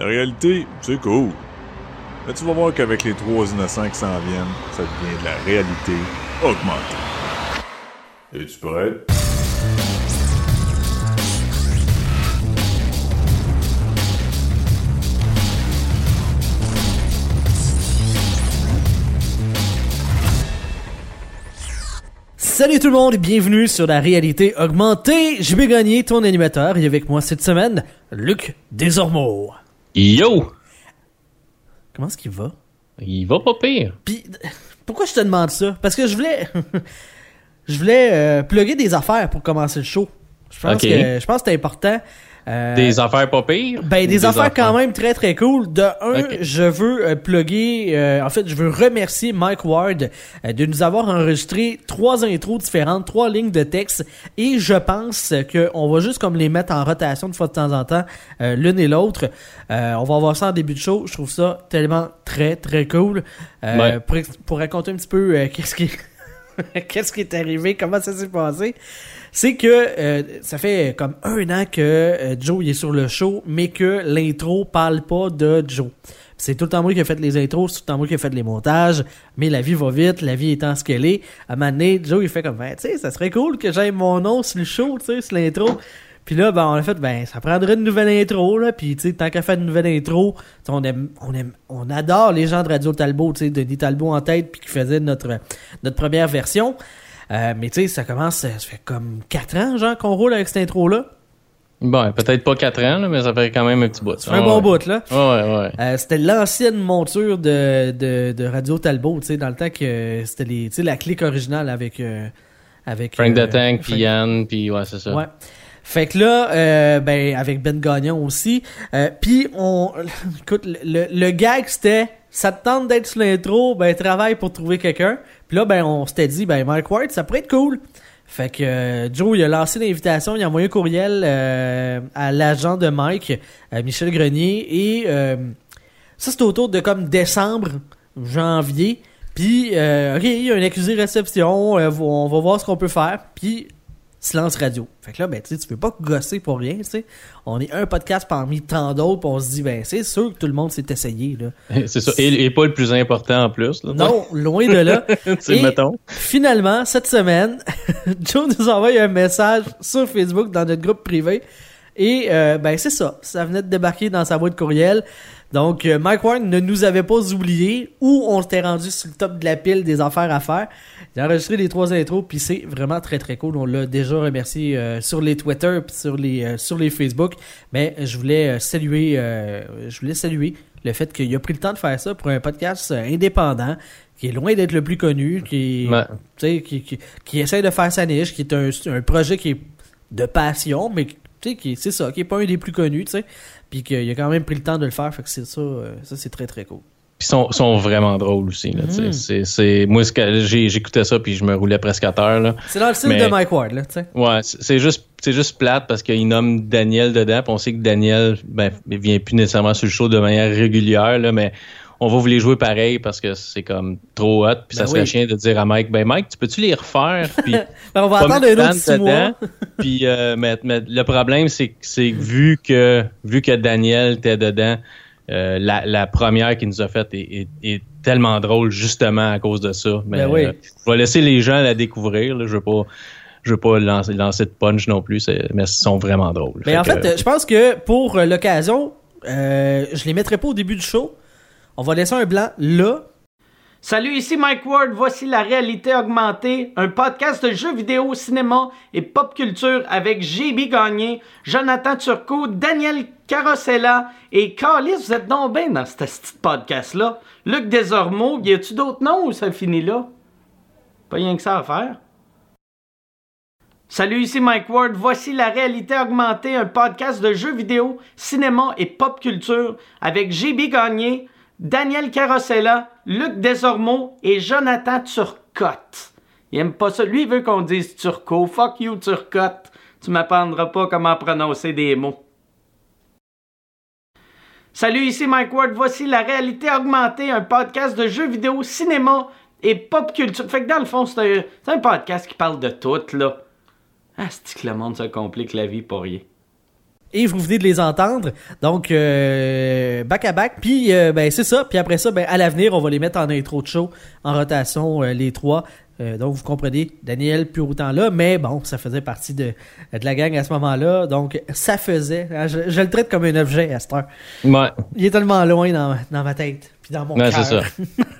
La réalité, c'est cool. Mais tu vas voir qu'avec les trois innocents qui s'en viennent, ça devient de la réalité augmentée. Es-tu prêt? Salut tout le monde et bienvenue sur la réalité augmentée. Je vais gagner ton animateur et avec moi cette semaine, Luc Desormeaux. Yo! Comment est-ce qu'il va? Il va pas pire. Puis, pourquoi je te demande ça? Parce que je voulais, je voulais euh, plugger des affaires pour commencer le show. Je pense Ok. que, je pense que c'est important. Euh, Des affaires pas pires? Ben, des, affaires affaires? quand même très très cool. De un, je veux euh, plugger, euh, en fait, je veux remercier Mike Ward euh, de nous avoir enregistré trois intros différentes, trois lignes de texte, et je pense que on va juste comme les mettre en rotation de fois de temps en temps, euh, l'une et l'autre. Euh, on va voir ça en début de show. Je trouve ça tellement très très cool. Ouais. pour, pour raconter un petit peu qu'est-ce qui qu'est-ce qui est arrivé, comment ça s'est passé c'est que euh, ça fait comme un an que euh, Joe il est sur le show, mais que l'intro parle pas de Joe. C'est tout le temps moi qui a fait les intros, c'est tout le temps moi qui a fait les montages, mais la vie va vite, la vie étant ce qu'elle est. À un moment donné, Joe il fait comme, ben, tu sais, ça serait cool que j'aille mon nom sur le show, tu sais, sur l'intro. Puis là, ben, on a fait, ben, ça prendrait une nouvelle intro, là. Puis, tu sais, tant qu'à faire une nouvelle intro, on aime, on aime, on adore les gens de Radio Talbot, tu sais, Denis Talbot en tête, puis qui faisait notre, notre première version. Euh, mais tu sais, ça commence, ça fait comme 4 ans, genre, qu'on roule avec cette intro-là. Bon, peut-être pas 4 ans, là, mais ça fait quand même un petit bout. Ça fait un bon bout, là. Ouais, ouais. Euh, c'était l'ancienne monture de, de, de Radio Talbot, tu sais, dans le temps que c'était les, tu sais, la clique originale avec, euh, avec Frank euh, the Tank, Frank- puis Yann, puis ouais, c'est ça. Ouais. Fait que là, euh, ben avec Ben Gagnon aussi. Puis on, écoute, le, le, le gag c'était, ça te tente d'être sur l'intro, ben travaille pour trouver quelqu'un. Puis là, ben on s'était dit, ben Mike Ward, ça pourrait être cool. Fait que euh, Joe, il a lancé l'invitation, il a envoyé un courriel euh, à l'agent de Mike, à Michel Grenier, et euh, ça c'était autour de comme décembre, janvier. Puis, euh, ok, il y a un accusé réception, euh, on va voir ce qu'on peut faire. Puis, silence radio. Fait que là, ben, tu sais, tu peux pas gosser pour rien, tu sais. On est un podcast parmi tant d'autres, on se dit, ben, c'est sûr que tout le monde s'est essayé, là. c'est ça. Et, et pas le plus important en plus. Là, Non, loin de là. Et- mettons. Finalement, cette semaine, Joe nous envoie un message sur Facebook dans notre groupe privé. Et euh, ben c'est ça, ça venait de débarquer dans sa boîte courriel. Donc euh, Mike Warren ne nous avait pas oubliés ou on s'était rendu sur le top de la pile des affaires à faire. Il a enregistré les trois intros puis c'est vraiment très très cool. On l'a déjà remercié euh, sur les Twitter puis sur les euh, sur les Facebook, mais je voulais saluer euh, je voulais saluer le fait qu'il a pris le temps de faire ça pour un podcast indépendant qui est loin d'être le plus connu, qui, Ouais. qui, qui, qui essaie de faire sa niche, qui est un, un projet qui est de passion, mais tu sais, qui c'est ça, qui est pas un des plus connus, tu sais, puis qu'il a quand même pris le temps de le faire, fait que c'est ça, euh, ça c'est très très cool. Puis sont, sont vraiment drôles aussi. Là, tu sais. Mhm. c'est, c'est, moi, ce que- j'ai, j'écoutais ça, puis je me roulais presque à terre. Là. C'est dans le style Mais- de Mike Ward, là, tu sais. Ouais, c'est c'est juste c'est juste plate parce qu'il nomme Daniel dedans, puis on sait que Daniel ben il vient plus nécessairement sur le show de manière régulière là, mais on va vous les jouer pareil parce que c'est comme trop hot, puis ça Ben serait oui. chiant de dire à Mike ben Mike, tu peux-tu les refaire? Puis Ben, on va attendre un autre six mois. puis euh, mais, mais le problème c'est que c'est que vu que vu que Daniel était dedans euh, la, la première qu'il nous a faite est, est- est tellement drôle justement à cause de ça. Mais Ben oui. euh, je vais laisser les gens la découvrir. Là. Je veux pas, je veux pas lancer, lancer de punch non plus, mais ils sont vraiment drôles. Mais en que, fait, euh, je pense que pour euh, l'occasion, euh, je les mettrai pas au début du show. On va laisser un blanc là. Salut, ici Mike Ward. Voici la réalité augmentée, un podcast de jeux vidéo, cinéma et pop culture avec JB Gagné, Jonathan Turcot, Daniel Carosella et Carlis. Vous êtes donc bien dans ce petit podcast-là. Luc Desormeaux, y a-tu d'autres noms ou ça finit là? Pas rien que ça à faire. Salut, ici Mike Ward. Voici la réalité augmentée, un podcast de jeux vidéo, cinéma et pop culture avec JB Gagné, Daniel Carosella, Luc Desormeaux et Jonathan Turcotte. Il aime pas ça. Lui, il veut qu'on dise Turco. Fuck you, Turcotte. Tu m'apprendras pas comment prononcer des mots. Salut, ici Mike Ward. Voici la réalité augmentée, un podcast de jeux vidéo, cinéma et pop culture. Fait que dans le fond, c'est un, un podcast qui parle de tout, là. Ah, c'est que le monde se complique la vie pour rien? Et vous venez de les entendre. Donc, euh, back à back. Puis, euh, ben, c'est ça. Puis après ça, ben, à l'avenir, on va les mettre en intro de show, en rotation, euh, les trois. Euh, donc, vous comprenez, Daniel, plus autant là, mais bon, ça faisait partie de, de la gang à ce moment-là. Donc, ça faisait. hein, Je, je le traite comme un objet à cette heure. Ouais, Il est tellement loin dans, dans ma tête, puis dans mon ouais cœur. c'est ça.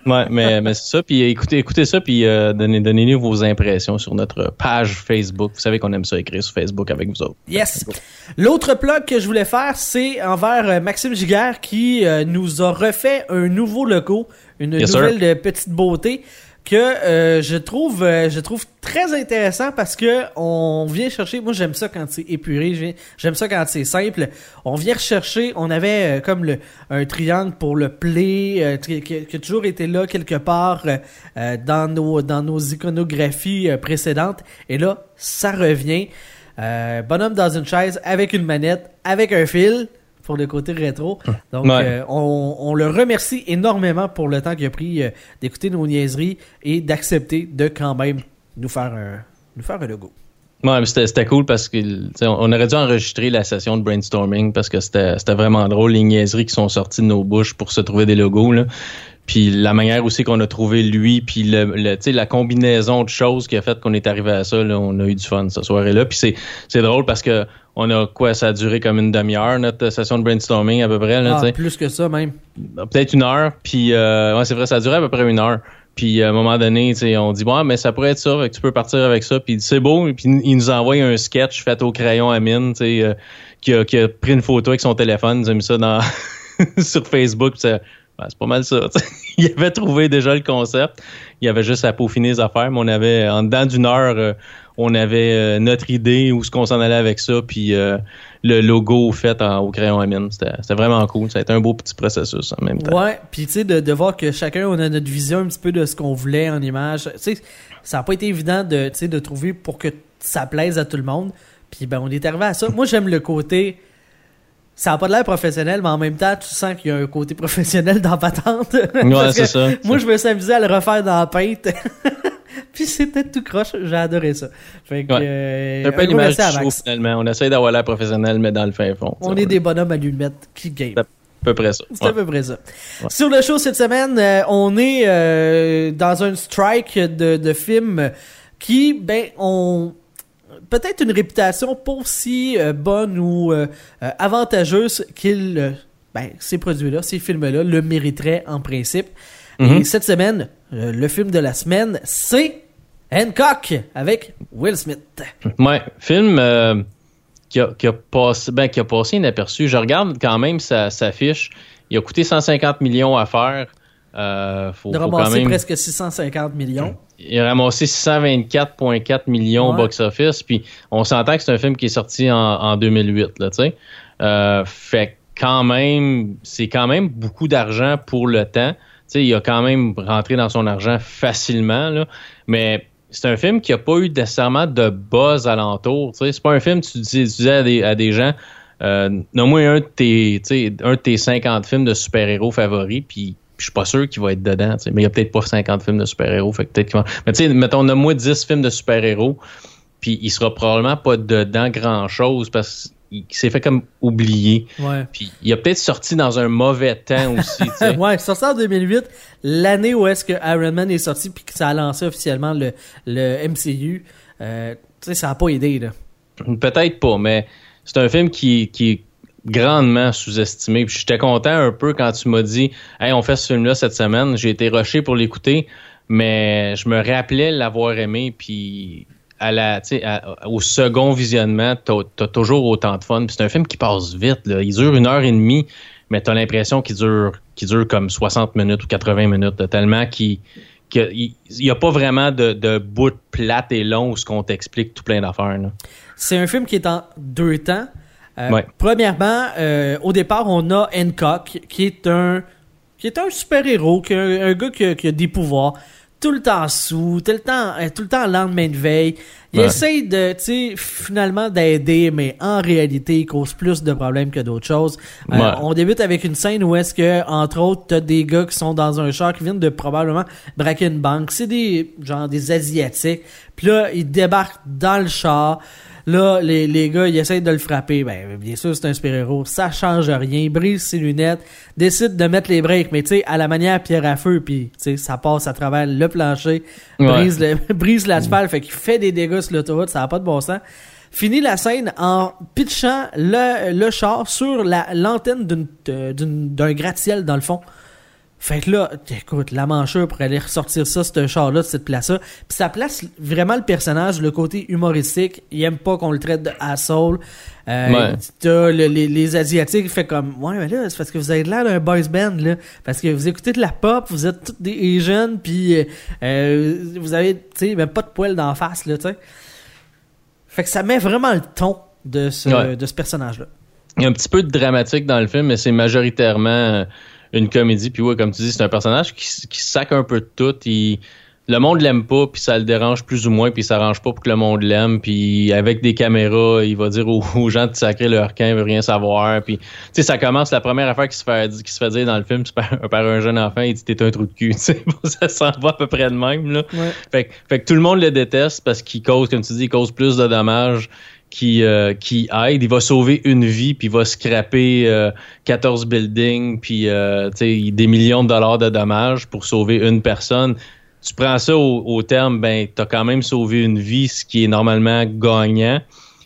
Ouais, mais, mais c'est ça. Puis écoutez, écoutez ça, puis euh, donnez, donnez-nous vos impressions sur notre page Facebook. Vous savez qu'on aime ça écrire sur Facebook avec vous autres. Yes. L'autre plug que je voulais faire, c'est envers euh, Maxime Giguère qui euh, nous a refait un nouveau logo, une Yes, nouvelle petite beauté que euh, je trouve euh, je trouve très intéressant parce que on vient chercher moi j'aime ça quand c'est épuré j'ai- j'aime ça quand c'est simple. On vient rechercher on avait euh, comme le un triangle pour le play euh, qui, qui- a toujours été là quelque part euh, dans nos dans nos iconographies précédentes. Et là ça revient bonhomme dans une chaise avec une manette avec un fil pour le côté rétro. Donc, Ouais. euh, on, on le remercie énormément pour le temps qu'il a pris euh, d'écouter nos niaiseries et d'accepter de quand même nous faire un, nous faire un logo. Ouais, mais c'était cool parce que tu sais, on aurait dû enregistrer la session de brainstorming parce que c'était vraiment drôle les niaiseries qui sont sorties de nos bouches pour se trouver des logos là. Puis la manière aussi qu'on a trouvé lui, puis le, le- la combinaison de choses qui a fait qu'on est arrivé à ça, là, on a eu du fun cette soirée-là. Puis c'est drôle parce que on a quoi, ça a duré comme une demi-heure notre session de brainstorming à peu près là, Ah, plus que ça même. peut-être une heure. Puis, euh, ouais, c'est vrai, ça a duré à peu près une heure. Puis, à un moment donné, on dit, bon, mais ça pourrait être ça, fait que tu peux partir avec ça. Puis, c'est beau. Puis, il nous envoie un sketch fait au crayon à mine, tu sais, euh, qui, a, qui a pris une photo avec son téléphone. Il nous a mis ça dans, sur Facebook. Puis, ben, c'est pas mal ça. il avait trouvé déjà le concept. Il avait juste à peaufiner les affaires. Mais on avait, en dedans d'une heure, euh, on avait euh, notre idée où ce qu'on s'en allait avec ça. Puis, euh, le logo fait au crayon à mine. C'était vraiment cool. Ça a été un beau petit processus en même temps. Ouais, puis tu sais, de, voir que chacun, on a notre vision un petit peu de ce qu'on voulait en image. Tu sais, ça n'a pas été évident de, de trouver pour que ça plaise à tout le monde. Puis ben, on est arrivé à ça. Moi, j'aime le côté... Ça n'a pas de l'air professionnel, mais en même temps, tu sens qu'il y a un côté professionnel dans Patente. Ouais, c'est ça. Moi, je me suis amusé à le refaire dans la peinte. Puis c'était tout croche. J'ai adoré ça. Fait que, Ouais. euh, un peu l'image du show, finalement. On essaie d'avoir l'air professionnel, mais dans le fin fond. On est des bonhommes à lunettes qui game. à peu près ça. C'est à peu près ça. Sur le show cette semaine, euh, on est euh, dans un strike de, de films qui, ben, ont peut-être une réputation pas aussi euh, bonne ou euh, euh, avantageuse qu'ils, ben, ces produits-là, ces films-là, le mériteraient en principe. Et Mhm. cette semaine, le film de la semaine, c'est Hancock avec Will Smith. Ouais, film qui, a, qui, a passé, ben, qui a passé inaperçu. Je regarde quand même sa, sa fiche. Il a coûté 150 millions à faire. Euh, faut, De faut quand ramasser même... presque 650 millions. Il a ramassé 624,4 millions Ouais. au box-office. Puis on s'entend que c'est un film qui est sorti en, en 2008, là. Euh, fait quand même, c'est quand même beaucoup d'argent pour le temps. Il a quand même rentré dans son argent facilement, là. Mais c'est un film qui a pas eu nécessairement de buzz alentour. C'est pas un film, tu, dis, tu disais à des, à des gens, euh, nomme-moi un de tes, un de tes 50 films de super-héros favoris, puis je suis pas sûr qu'il va être dedans, mais il y a peut-être pas 50 films de super-héros, fait que peut-être va... Mais tu sais, mettons, nomme-moi 10 films de super-héros, puis il sera probablement pas dedans grand-chose parce qu'il s'est fait comme oublier. Ouais. Puis il a peut-être sorti dans un mauvais temps aussi, ouais, sorti en 2008, l'année où est-ce que Iron Man est sorti puis que ça a lancé officiellement le, le MCU. Euh, tu sais, ça a pas aidé, là. Peut-être pas, mais c'est un film qui, qui grandement sous-estimé. J'étais content un peu quand tu m'as dit Hey, on fait ce film-là cette semaine. J'ai été rushé pour l'écouter, mais je me rappelais l'avoir aimé, puis à la, au second visionnement, t'as as toujours autant de fun. C'est un film qui passe vite. Il dure une heure et demie, mais t'as l'impression qu'il dure, comme 60 minutes ou 80 minutes, tellement qu'il qu'il n'y a pas vraiment de, bout plate et long où ce qu'on t'explique tout plein d'affaires. C'est un film qui est en deux temps. Euh, Ouais. Premièrement, euh, au départ, on a Hancock, qui est un qui est un super-héros, qui est un, un gars qui a, qui a des pouvoirs, tout le temps sous, tout le temps, euh, tout le temps lendemain de veille. Il Ouais. essaye de, tu sais, finalement d'aider, mais en réalité, il cause plus de problèmes que d'autres choses. Euh, Ouais. On débute avec une scène où est-ce que, entre autres, t'as des gars qui sont dans un char qui viennent de probablement braquer une banque. C'est des, genre, des Asiatiques. Puis là, ils débarquent dans le char. Là, les, les gars, ils essayent de le frapper. Ben, bien sûr, c'est un super-héros. Ça change rien. Il brise ses lunettes, décide de mettre les breaks, mais tu sais, à la manière pierre à feu, puis tu sais, ça passe à travers le plancher, brise, le, brise l'asphalte, fait qu'il fait des dégâts sur l'autoroute, ça n'a pas de bon sens. Finit la scène en pitchant le, le char sur la l'antenne d'une, d'une- d'un gratte-ciel dans le fond. Fait que là, écoute, la manchure pour aller ressortir ça, ce char-là, de cette place-là. Puis ça place vraiment le personnage, le côté humoristique. Il aime pas qu'on le traite de asshole. Euh, Ouais. t'as le- les, les Asiatiques, fait comme, ouais, mais là, c'est parce que vous avez l'air d'un boys band, là. Parce que vous écoutez de la pop, vous êtes tous des Asians, puis euh, euh, vous avez, tu sais, même pas de poils d'en face, là, tu sais. Fait que ça met vraiment le ton de ce, Ouais. de ce personnage-là. Il y a un petit peu de dramatique dans le film, mais c'est majoritairement une comédie. Puis ouais, comme tu dis, c'est un personnage qui, qui sac un peu de tout. Il- le monde l'aime pas, puis ça le dérange plus ou moins, puis il s'arrange pas pour que le monde l'aime. Puis avec des caméras, il va dire aux, aux gens de sacrer le requin, il veut rien savoir. Puis tu sais, ça commence, la première affaire qui se fait, qui se fait dire dans le film, c'est par, par un jeune enfant, il dit t'es un trou de cul. Tu sais, ça s'en va à peu près de même. Là. Ouais. Fait, que- fait que tout le monde le déteste parce qu'il cause, comme tu dis, il cause plus de dommages qui, euh, qui aide. Il va sauver une vie, puis il va scraper euh, 14 buildings, puis euh, tu des millions de dollars de dommages pour sauver une personne. Tu prends ça au, au terme, ben, t'as quand même sauvé une vie, ce qui est normalement gagnant.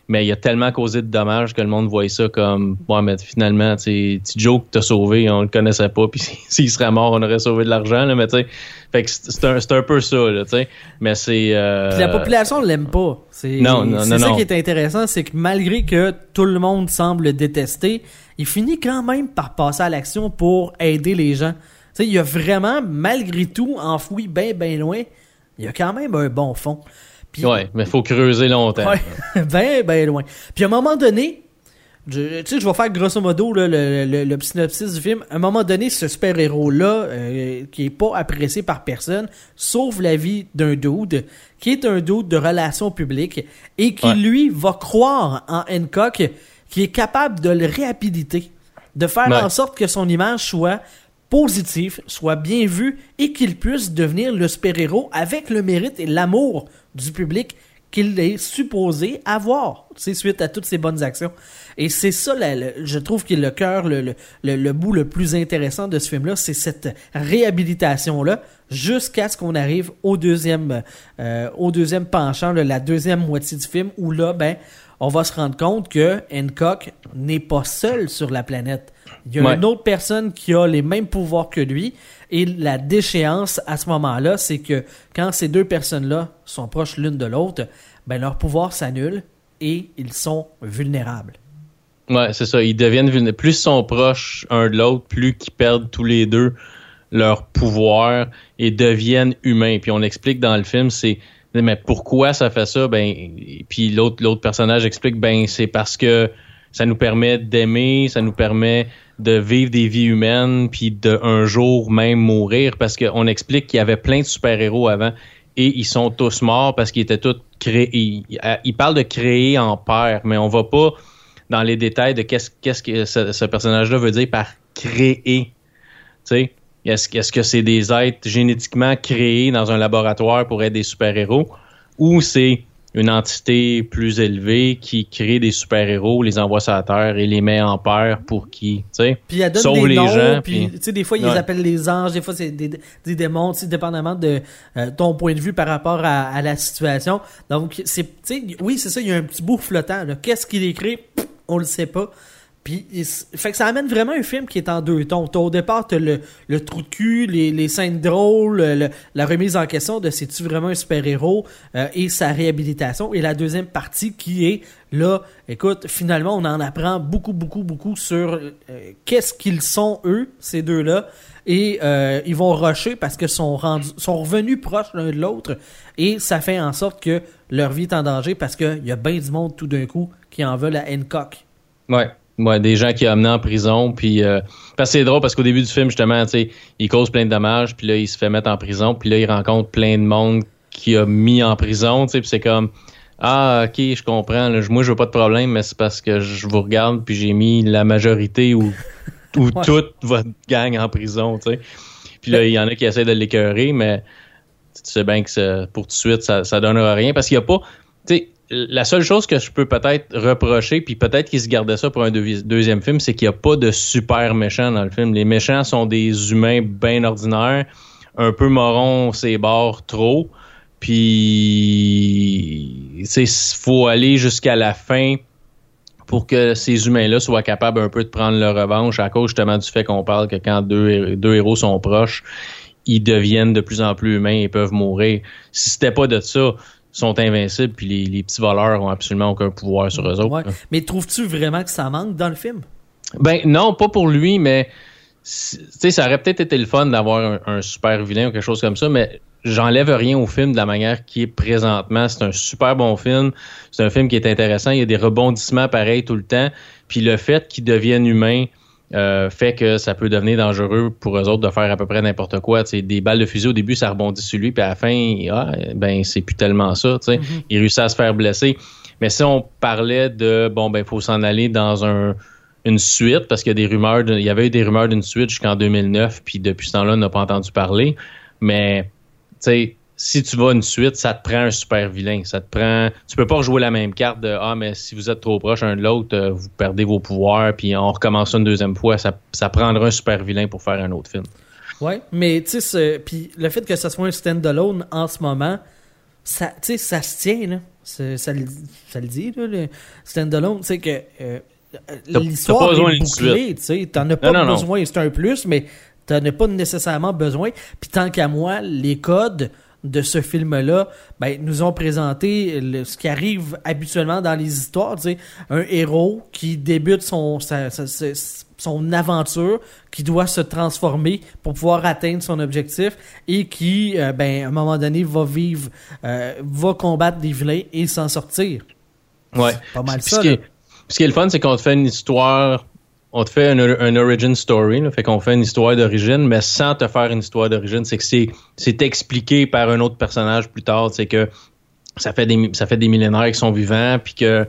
Mais il a tellement causé de dommages que le monde voit ça comme ouais mais finalement tu Joe que t'as sauvé on le connaissait pas puis s'il serait mort on aurait sauvé de l'argent là mais tu sais fait que c'est un, peu ça là tu sais mais c'est euh, Puis la population l'aime pas. C'est Non, non, c'est non, ça qui est intéressant, c'est que malgré que tout le monde semble le détester, il finit quand même par passer à l'action pour aider les gens. Tu sais, il y a vraiment, malgré tout, enfoui bien, bien loin, il y a quand même un bon fond. Puis, ouais mais faut creuser longtemps Ouais, ben, ben loin. Puis à un moment donné, je, tu sais, je vais faire grosso modo là, le, le, le synopsis du film. À un moment donné, ce super-héros-là, euh, qui est pas apprécié par personne, sauve la vie d'un dude, qui est un dude de relations publiques, et qui, Ouais. lui, va croire en Hancock, qui est capable de le réhabiliter, de faire Ouais. en sorte que son image soit positive, soit bien vue, et qu'il puisse devenir le super-héros avec le mérite et l'amour du public qu'il est supposé avoir, suite à toutes ses bonnes actions. Et c'est ça, je trouve que le cœur, le, le, le, le bout le plus intéressant de ce film-là, c'est cette réhabilitation-là, jusqu'à ce qu'on arrive au deuxième, euh, au deuxième penchant, là, la deuxième moitié du film, où là, ben, on va se rendre compte que Hancock n'est pas seul sur la planète. Il y a Ouais. une autre personne qui a les mêmes pouvoirs que lui. Et la déchéance à ce moment-là, c'est que quand ces deux personnes-là sont proches l'une de l'autre, ben leur pouvoir s'annule et ils sont vulnérables. Ouais, c'est ça. Ils deviennent vulnérables. Plus ils sont proches un de l'autre, plus qu'ils perdent tous les deux leur pouvoir et deviennent humains. Puis on explique dans le film, c'est mais pourquoi ça fait ça? Ben, puis l'autre l'autre personnage explique, ben c'est parce que ça nous permet d'aimer, ça nous permet de vivre des vies humaines, puis de un jour même mourir, parce qu'on explique qu'il y avait plein de super héros avant et ils sont tous morts parce qu'ils étaient tous créés. Ils, ils parlent de créer en paire, mais on va pas dans les détails de qu'est-ce qu'est-ce que ce, ce personnage-là veut dire par créer. Tu sais, est-ce que c'est des êtres génétiquement créés dans un laboratoire pour être des super-héros ou c'est une entité plus élevée qui crée des super-héros, les envoie sur la Terre et les met en paire pour qui, tu sais, Puis elle sauve des les noms, gens. puis puis- tu sais des fois ils Ouais. les appellent les anges, des fois c'est des, des démons, dépendamment de euh, ton point de vue par rapport à, à la situation. Donc c'est tu sais oui, c'est ça, il y a un petit bout flottant. Qu'est-ce qu'il écrit? Pff, On le sait pas. Puis fait que ça amène vraiment un film qui est en deux tons. Au départ t'as le, le trou de cul, les, les scènes drôles, le- la remise en question de c'est-tu vraiment un super-héros euh, et sa réhabilitation. Et la deuxième partie qui est là, écoute, finalement on en apprend beaucoup, beaucoup, beaucoup sur euh, qu'est-ce qu'ils sont eux, ces deux-là. Et euh, ils vont rusher parce que sont rendus, sont revenus proches l'un de l'autre. Et ça fait en sorte que leur vie est en danger parce qu'il y a bien du monde tout d'un coup qui en veulent à Hancock. Ouais. Ouais, des gens qui ont amené en prison, puis euh, parce que c'est drôle parce qu'au début du film justement, tu sais, il cause plein de dommages, puis là il se fait mettre en prison, puis là il rencontre plein de monde qui a mis en prison, tu sais, puis c'est comme ah ok, je comprends, là, moi je veux pas de problème, mais c'est parce que je vous regarde puis j'ai mis la majorité ou ou Ouais. toute votre gang en prison, tu sais. Puis là il y en a qui essaient de l'écœurer, mais tu sais bien que ça- pour tout de suite ça ça donnera rien parce qu'il y a pas tu sais la seule chose que je peux peut-être reprocher, puis peut-être qu'il se gardait ça pour un deuxième film, c'est qu'il n'y a pas de super méchants dans le film. Les méchants sont des humains bien ordinaires, un peu morons, c'est bords trop. Puis, il faut aller jusqu'à la fin pour que ces humains-là soient capables un peu de prendre leur revanche à cause justement du fait qu'on parle que quand deux, deux héros sont proches, ils deviennent de plus en plus humains et peuvent mourir. Si c'était pas de ça, sont invincibles puis les, petits voleurs ont absolument aucun pouvoir sur eux autres. Mais trouves-tu vraiment que ça manque dans le film? Ben non, pas pour lui, mais tu ça aurait peut-être été le fun d'avoir un, super vilain ou quelque chose comme ça, mais j'enlève rien au film de la manière qui est présentement. C'est un super bon film. C'est un film qui est intéressant. Il y a des rebondissements pareils tout le temps. Puis le fait qu'il devienne humain euh, fait que ça peut devenir dangereux pour eux autres de faire à peu près n'importe quoi. des balles de fusil au début, ça rebondit sur lui, puis à la fin, ah, ben c'est plus tellement ça. Mm-hmm. Il réussit à se faire blesser. Mais si on parlait de bon ben faut s'en aller dans un une suite parce qu'il y a des rumeurs, il y avait eu des rumeurs d'une suite jusqu'en 2009, puis depuis ce temps-là, on n'a pas entendu parler. Mais, tu sais, si tu vas une suite, ça te prend un super vilain. Ça te prend. Tu peux pas rejouer la même carte de Ah, mais si vous êtes trop proche un de l'autre, euh, vous perdez vos pouvoirs, puis on recommence une deuxième fois. Ça, ça prendra un super vilain pour faire un autre film. Ouais, mais tu sais, puis le fait que ça soit un stand-alone en ce moment, ça, ça se tient, là. Ça le, ça le dit, là, le stand-alone. Tu sais que. Euh, l'histoire est bouclée, tu sais. T'en as pas besoin, c'est un plus, mais t'en as pas nécessairement besoin. Puis tant qu'à moi, les codes de ce film-là, ben, nous ont présenté ce qui arrive habituellement dans les histoires, un héros qui débute son, son aventure, qui doit se transformer pour pouvoir atteindre son objectif et qui, euh, ben, à un moment donné, va vivre, euh, va combattre des vilains et s'en sortir. Ouais. Pas mal ça. Ce qui est le fun, c'est qu'on te fait une histoire, on te fait un, origin story, fait qu'on fait une histoire d'origine, mais sans te faire une histoire d'origine, c'est que c'est, expliqué par un autre personnage plus tard, c'est que ça fait des ça fait des millénaires qu'ils sont vivants, puis que tu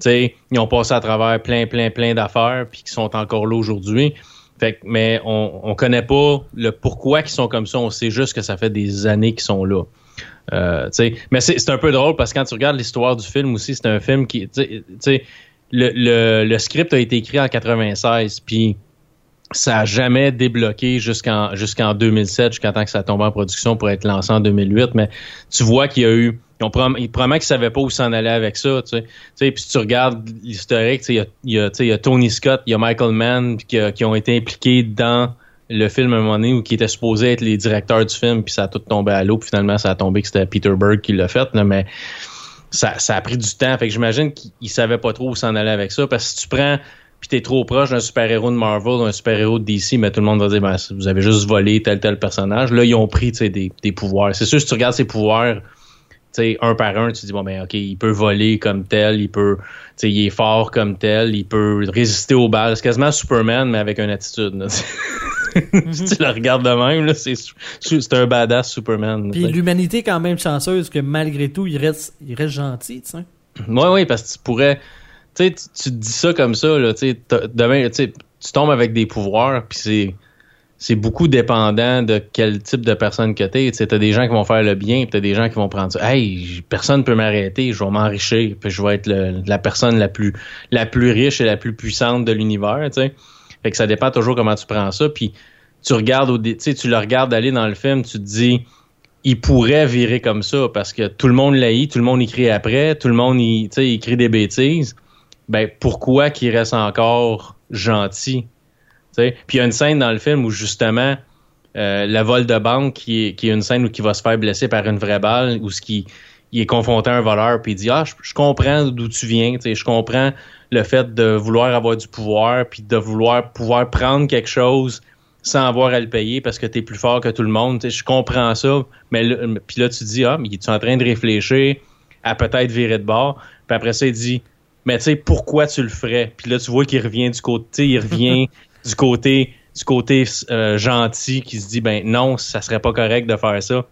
sais, ils ont passé à travers plein, plein, plein d'affaires, puis qu'ils sont encore là aujourd'hui. Fait mais on, on connaît pas le pourquoi ils sont comme ça. On sait juste que ça fait des années qu'ils sont là. Euh, mais c'est un peu drôle parce que quand tu regardes l'histoire du film aussi, c'est un film qui, tu sais, le, le, script a été écrit en 96, puis ça a jamais débloqué jusqu'en jusqu'en 2007, jusqu'à temps que ça tombe en production pour être lancé en 2008. Mais tu vois qu'il y a eu, ils prom ils qu'ils savaient pas où s'en aller avec ça. Tu sais, puis si tu regardes l'historique, il y a, y, y a Tony Scott, il y a Michael Mann qui, qui, ont été impliqués dans le film à un moment donné où qui était supposé être les directeurs du film, puis ça a tout tombé à l'eau, puis finalement ça a tombé que c'était Peter Berg qui l'a fait. Là, mais ça, a pris du temps. Fait que j'imagine qu'ils savaient pas trop où s'en aller avec ça. Parce que si tu prends puis t'es trop proche d'un super-héros de Marvel, d'un super-héros de DC, mais tout le monde va dire ben, vous avez juste volé tel tel personnage. Là, ils ont pris des, des pouvoirs. C'est sûr, si tu regardes ces pouvoirs sais, un par un, tu dis bon ben ok, il peut voler comme tel, il peut, il est fort comme tel, il peut résister aux balles. C'est quasiment Superman mais avec une attitude. si tu le regardes de même, c'est un badass Superman. Puis l'humanité est quand même chanceuse que malgré tout, il reste, il reste gentil, tu sais. Oui, oui, parce que tu pourrais, tu sais, tu te dis ça comme ça, là, tu sais, demain, tu tombes avec des pouvoirs, puis c'est c'est beaucoup dépendant de quel type de personne que t'es. Tu as des gens qui vont faire le bien, puis as des gens qui vont prendre ça. Hey, personne peut m'arrêter, je vais m'enrichir, puis je vais être la personne la plus la plus riche et la plus puissante de l'univers. Tu fait que ça dépend toujours comment tu prends ça. Puis tu regardes au, tu tu le regardes aller dans le film, tu te dis il pourrait virer comme ça parce que tout le monde l'haït, tout le monde écrit après, tout le monde il écrit des bêtises. Ben pourquoi qu'il reste encore gentil? Puis il y a une scène dans le film où justement euh, vol de banque qui est, une scène où il va se faire blesser par une vraie balle où ce qui il est confronté à un voleur puis il dit ah je, comprends d'où tu viens je comprends le fait de vouloir avoir du pouvoir puis de vouloir pouvoir prendre quelque chose sans avoir à le payer parce que tu es plus fort que tout le monde je comprends ça mais puis là tu dis ah mais tu es en train de réfléchir à peut-être virer de bord puis après ça il dit mais tu sais pourquoi tu le ferais puis là tu vois qu'il revient du côté il revient du côté du côté euh, gentil qui se dit ben non, ça serait pas correct de faire ça.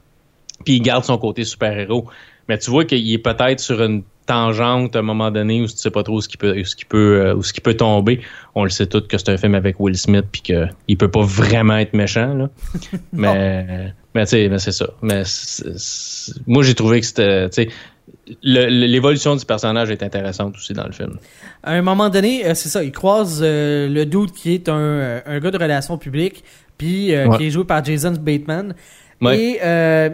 Puis il garde son côté super-héros. Mais tu vois qu'il est peut-être sur une tangente à un moment donné où tu sais pas trop ce qui peut ce qui peut euh, où ce qui peut tomber. On le sait tous que c'est un film avec Will Smith puis que il peut pas vraiment être méchant là. mais mais tu sais mais c'est ça. Mais moi j'ai trouvé que c'était l'évolution du personnage est intéressante aussi dans le film. À un moment donné, euh, c'est ça, il croise euh, le dude qui est un, euh, un gars de relations publiques, puis euh, Ouais. qui est joué par Jason Bateman. Ouais. Et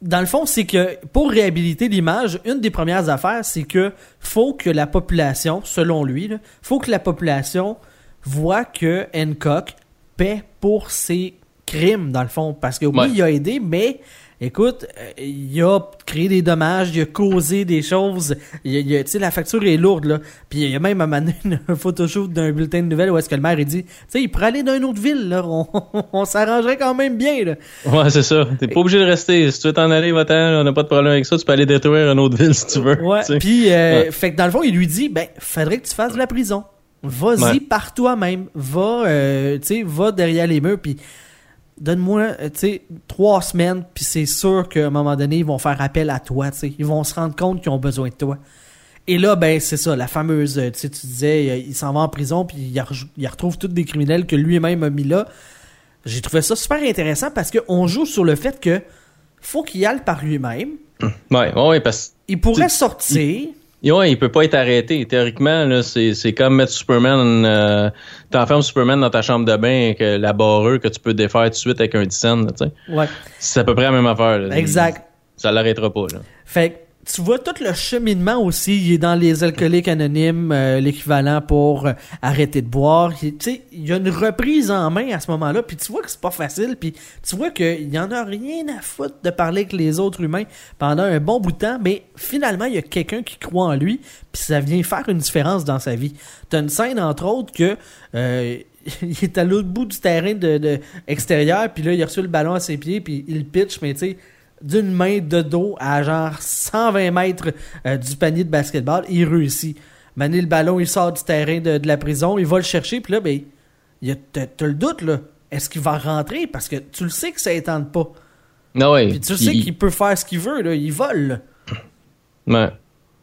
dans le fond, c'est que pour réhabiliter l'image, une des premières affaires, c'est que faut que la population, selon lui, là, faut que la population voit que Hancock paie pour ses crimes, dans le fond. Parce que oui, Ouais. il a aidé, mais écoute, il a créé des dommages, il a causé des choses. Il, il a- tu sais, la facture est lourde, là. Puis il y a même à un un photoshoot d'un bulletin de nouvelles où est-ce que le maire, il dit, tu sais, il pourrait aller dans une autre ville, là. On, on s'arrangerait quand même bien, là. Ouais, c'est ça. T'es pas obligé de rester. Si tu veux t'en aller, va-t'en. On n'a pas de problème avec ça. Tu peux aller détruire une autre ville si tu veux. Ouais. Puis, euh, Ouais. fait que dans le fond, il lui dit, ben, faudrait que tu fasses de la prison. Vas-y Ouais. par toi-même. Va, euh, tu sais, va derrière les murs. Puis, donne-moi, euh, tu sais, trois semaines. Puis c'est sûr qu'à un moment donné, ils vont faire appel à toi. Tu sais, ils vont se rendre compte qu'ils ont besoin de toi. Et là, ben, c'est ça, la fameuse, euh, tu sais, tu disais, euh, il s'en va en prison, puis il, re- il retrouve tous des criminels que lui-même a mis là. J'ai trouvé ça super intéressant parce qu'on joue sur le fait que faut qu'il y aille par lui-même. Ouais, ouais, ouais, parce Il pourrait sortir. Ouais, il peut pas être arrêté. Théoriquement, là, c'est, c'est comme mettre Superman, euh, t'enfermes Superman dans ta chambre de bain avec euh, la barreur que tu peux défaire tout de suite avec un 10 cents, là, tu sais. Ouais. C'est à peu près la même affaire. là. Exact. Ça l'arrêtera pas, là. Fait que tu vois tout le cheminement aussi. Il est dans les alcooliques anonymes, euh, l'équivalent pour euh, arrêter de boire. Tu sais, il y a une reprise en main à ce moment-là. Puis tu vois que c'est pas facile. Puis tu vois qu'il y en a rien à foutre de parler avec les autres humains pendant un bon bout de temps. Mais finalement, il y a quelqu'un qui croit en lui. Puis ça vient faire une différence dans sa vie. T'as une scène, entre autres, que... euh, il est à l'autre bout du terrain de, de extérieur, puis là, il a reçu le ballon à ses pieds, puis il pitch, mais tu sais, d'une main de dos à genre 120 mètres euh, du panier de basketball, il réussit. Mané le ballon, il sort du terrain de, de la prison, il va le chercher, puis là, ben, il t'as le doute, là. Est-ce qu'il va rentrer? Parce que tu le sais que ça étende pas. Non, ouais. Puis tu Puis- sais qu'il peut faire ce qu'il veut, là. Il vole, là. ouais.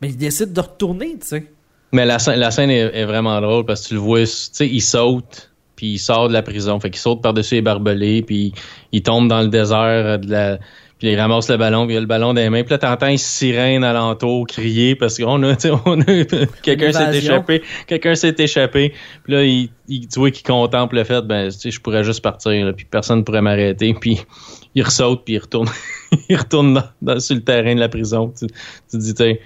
Mais il décide de retourner, tu sais. Mais la scène, la scène est, est vraiment drôle parce que tu le vois, tu sais, il saute, puis il sort de la prison. Fait qu'il saute par-dessus les barbelés, puis il tombe dans le désert euh, de la. Puis il ramasse le ballon, puis il a le ballon dans les mains. Puis là, t'entends une sirène alentour crier parce qu'on a, tu sais, on a quelqu'un s'est échappé, quelqu'un s'est échappé. Puis là, il, il, tu vois qu'il contemple le fait, ben, tu sais, je pourrais juste partir, là, puis personne ne pourrait m'arrêter. Puis il ressaute, puis il retourne, il retourne dans, dans- sur le terrain de la prison. Tu, tu te dis, tu sais,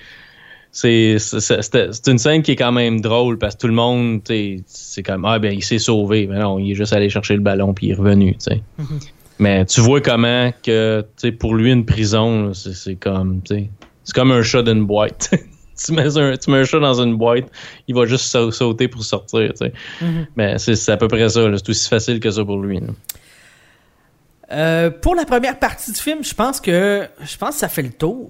c'est c'est- c'est c'est une scène qui est quand même drôle parce que tout le monde tu sais, c'est comme ah ben il s'est sauvé mais non il est juste allé chercher le ballon puis il est revenu tu sais mais tu vois comment que pour lui une prison c'est comme c'est comme un chat d'une boîte tu mets un tu mets un chat dans une boîte il va juste sau- sauter pour sortir tu sais mais c'est à peu près ça c'est aussi facile que ça pour lui là. Euh, pour la première partie du film, je pense que je pense que ça fait le tour.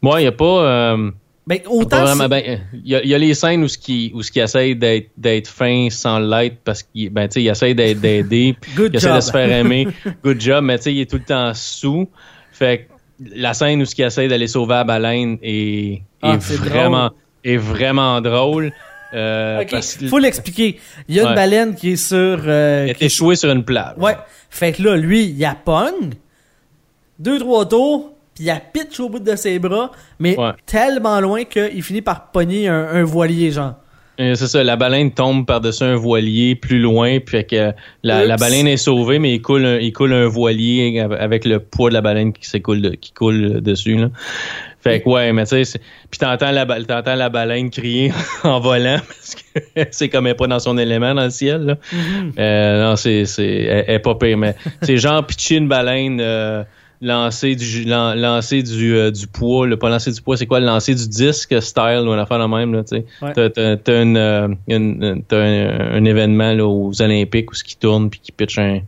moi il y a pas euh, Ben, Pas autant vraiment, c'est- ben, il y, a, il y a les scènes où ce qui où ce qui essaye d'être d'être fin sans l'être parce qu'il ben tu sais il essaye d'être d'aider il essaie job. de se faire aimer good job mais tu sais il est tout le temps sous fait que la scène où ce qui essaye d'aller sauver la baleine est, Ah, est vraiment est vraiment drôle euh, parce faut l'expliquer. Il y a une baleine qui est sur. euh, est qui- échoué sur une plage Ouais. Fait que là, lui, il a pogne. Deux, trois tours. Puis il a pitch au bout de ses bras. Mais Ouais. tellement loin qu'il finit par pogner un, un voilier, genre. C'est ça, la baleine tombe par-dessus un voilier plus loin, puis fait que la, la baleine est sauvée, mais il coule un, il coule un voilier av- avec le poids de la baleine qui s'écoule de- qui coule dessus là. Fait que ouais, mais tu sais, puis t'entends la t'entends la baleine crier en volant parce que c'est comme elle est pas dans son élément dans le ciel là. Euh, non, c'est c'est elle, elle est pas pire, mais c'est genre pitcher une baleine. euh, lancer du lan- lancer du, euh, du poids là, pas lancer du poids c'est quoi? Lancer du disque style ou une affaire de même là tu sais. T'as- t'as t'as une, euh, une- un, un événement là, aux Olympiques où ce qui tourne puis qui pitch un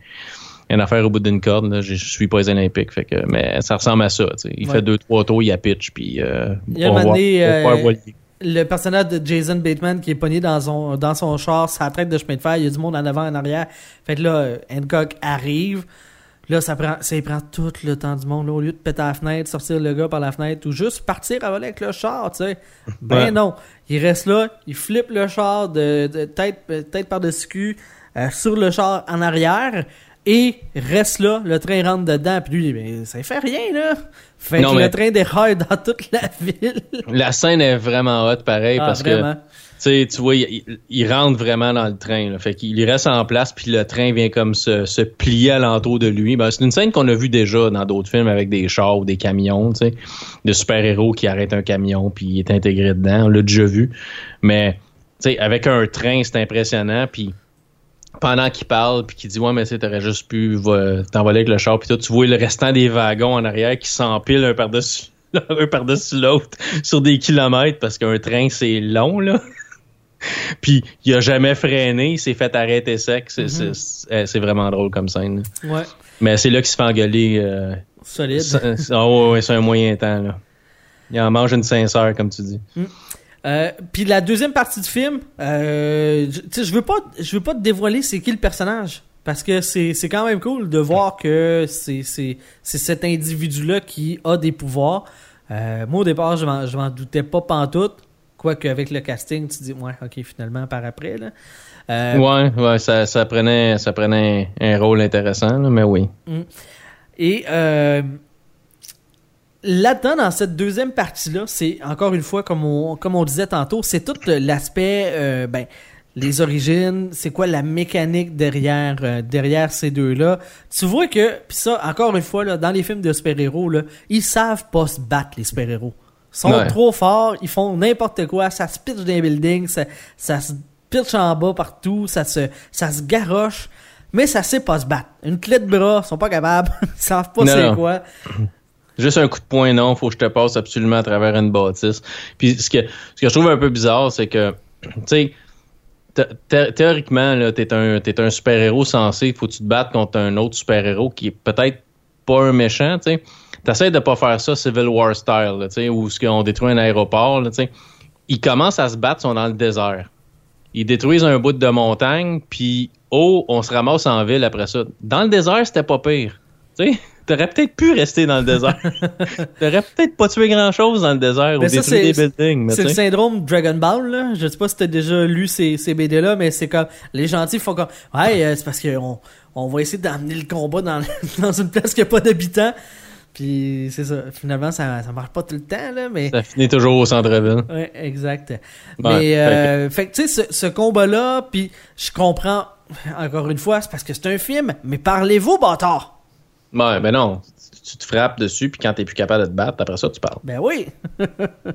une affaire au bout d'une corde là. je je suis pas les Olympiques fait que mais ça ressemble à ça tu sais. il Ouais. fait deux trois tours il a pitch puis euh, Il a on euh. Le personnage de Jason Bateman qui est pogné dans son, dans son char, sa traite de chemin de fer, il y a du monde en avant, en arrière. Fait que là, Hancock arrive. Là, ça prend, ça prend tout le temps du monde. là. au lieu de péter la fenêtre, sortir le gars par la fenêtre ou juste partir à voler avec le char, tu sais. Ben Ouais. non. Il reste là, il flippe le char de, de tête, euh, tête par-dessus cul, euh, sur le char en arrière. et reste là, le train rentre dedans, puis lui, ben, ça fait rien, là. Fait Non, que mais- le train déraille dans toute la ville. La scène est vraiment hot, pareil, Ah, parce vraiment. que, sais, tu vois, il, rentre vraiment dans le train. Là, fait qu'il reste en place, puis le train vient comme se, se plier alentour de lui. Ben, c'est une scène qu'on a vue déjà dans d'autres films avec des chars ou des camions, tu de super-héros qui arrêtent un camion, puis il est intégré dedans. On l'a déjà vu. Mais, tu avec un train, c'est impressionnant, puis pendant qu'il parle puis qu'il dit ouais mais tu t'aurais juste pu t'envoler avec le char puis toi tu vois le restant des wagons en arrière qui s'empilent un par-dessus un par-dessus l'autre sur des kilomètres parce qu'un train c'est long là puis il a jamais freiné il s'est fait arrêter sec c'est c'est c'est vraiment drôle comme scène là. Ouais, mais c'est là qu'il se fait engueuler euh, solide. c'est- ah ouais, c'est un moyen temps là il en mange une sincère comme tu dis Euh, puis la deuxième partie du film, euh, je- veux pas, je veux pas te dévoiler c'est qui le personnage. Parce que c'est c'est quand même cool de voir que c'est c'est c'est cet individu-là qui a des pouvoirs. Euh, moi, au départ, je m'en doutais pas pantoute. Quoique, avec le casting, tu dis, ouais, ok, finalement, par après, là. Euh, ouais ouais ça, ça prenait ça prenait un, rôle intéressant là, mais oui Et euh, là-dedans, dans cette deuxième partie-là, c'est encore une fois, comme on, comme on disait tantôt, c'est tout l'aspect, euh, ben, les origines, c'est quoi la mécanique derrière, euh, derrière ces deux-là. Tu vois que, puis ça, encore une fois, là, dans les films de super-héros, ils savent pas se battre, les super-héros. Sont Ouais. trop forts, ils font n'importe quoi, ça se pitch dans les buildings, ça, ça se pitch en bas partout, ça se, ça se garoche, mais ça sait pas se battre. Une clé de bras, ils sont pas capables, ils savent pas c'est quoi. Juste un coup de poing, non, faut que je te passe absolument à travers une bâtisse. Puis ce que, ce que je trouve un peu bizarre, c'est que, tu sais, thé- thé- théoriquement, là, t'es un, t'es un super-héros censé, faut que tu te battes contre un autre super-héros qui est peut-être pas un méchant, tu sais. T'essaies de pas faire ça Civil War style, là, où ce qu'on détruit un aéroport, là. Ils commencent à se battre, ils sont dans le désert. Ils détruisent un bout de montagne, puis oh, on se ramasse en ville après ça. Dans le désert, c'était pas pire. Tu sais, t'aurais peut-être pu rester dans le désert. t'aurais peut-être pas tué grand-chose dans le désert Mais ou ça, des c'est- buildings. C'est le syndrome Dragon Ball, là. Je sais pas si t'as déjà lu ces, ces BD-là, mais c'est comme, les gentils font comme, ouais, euh, c'est parce qu'on on va essayer d'amener le combat dans, dans une place qui a pas d'habitants. Puis c'est ça. Finalement, ça, ça marche pas tout le temps, là, mais. Ça finit toujours au centre-ville. Ouais, exact. Ouais, mais, euh, fait que, tu sais, ce, ce combat-là, puis je comprends, encore une fois, c'est parce que c'est un film, mais parlez-vous, bâtard! Ouais, ben non. Tu te frappes dessus, puis quand t'es plus capable de te battre, après ça, tu parles. Ben oui!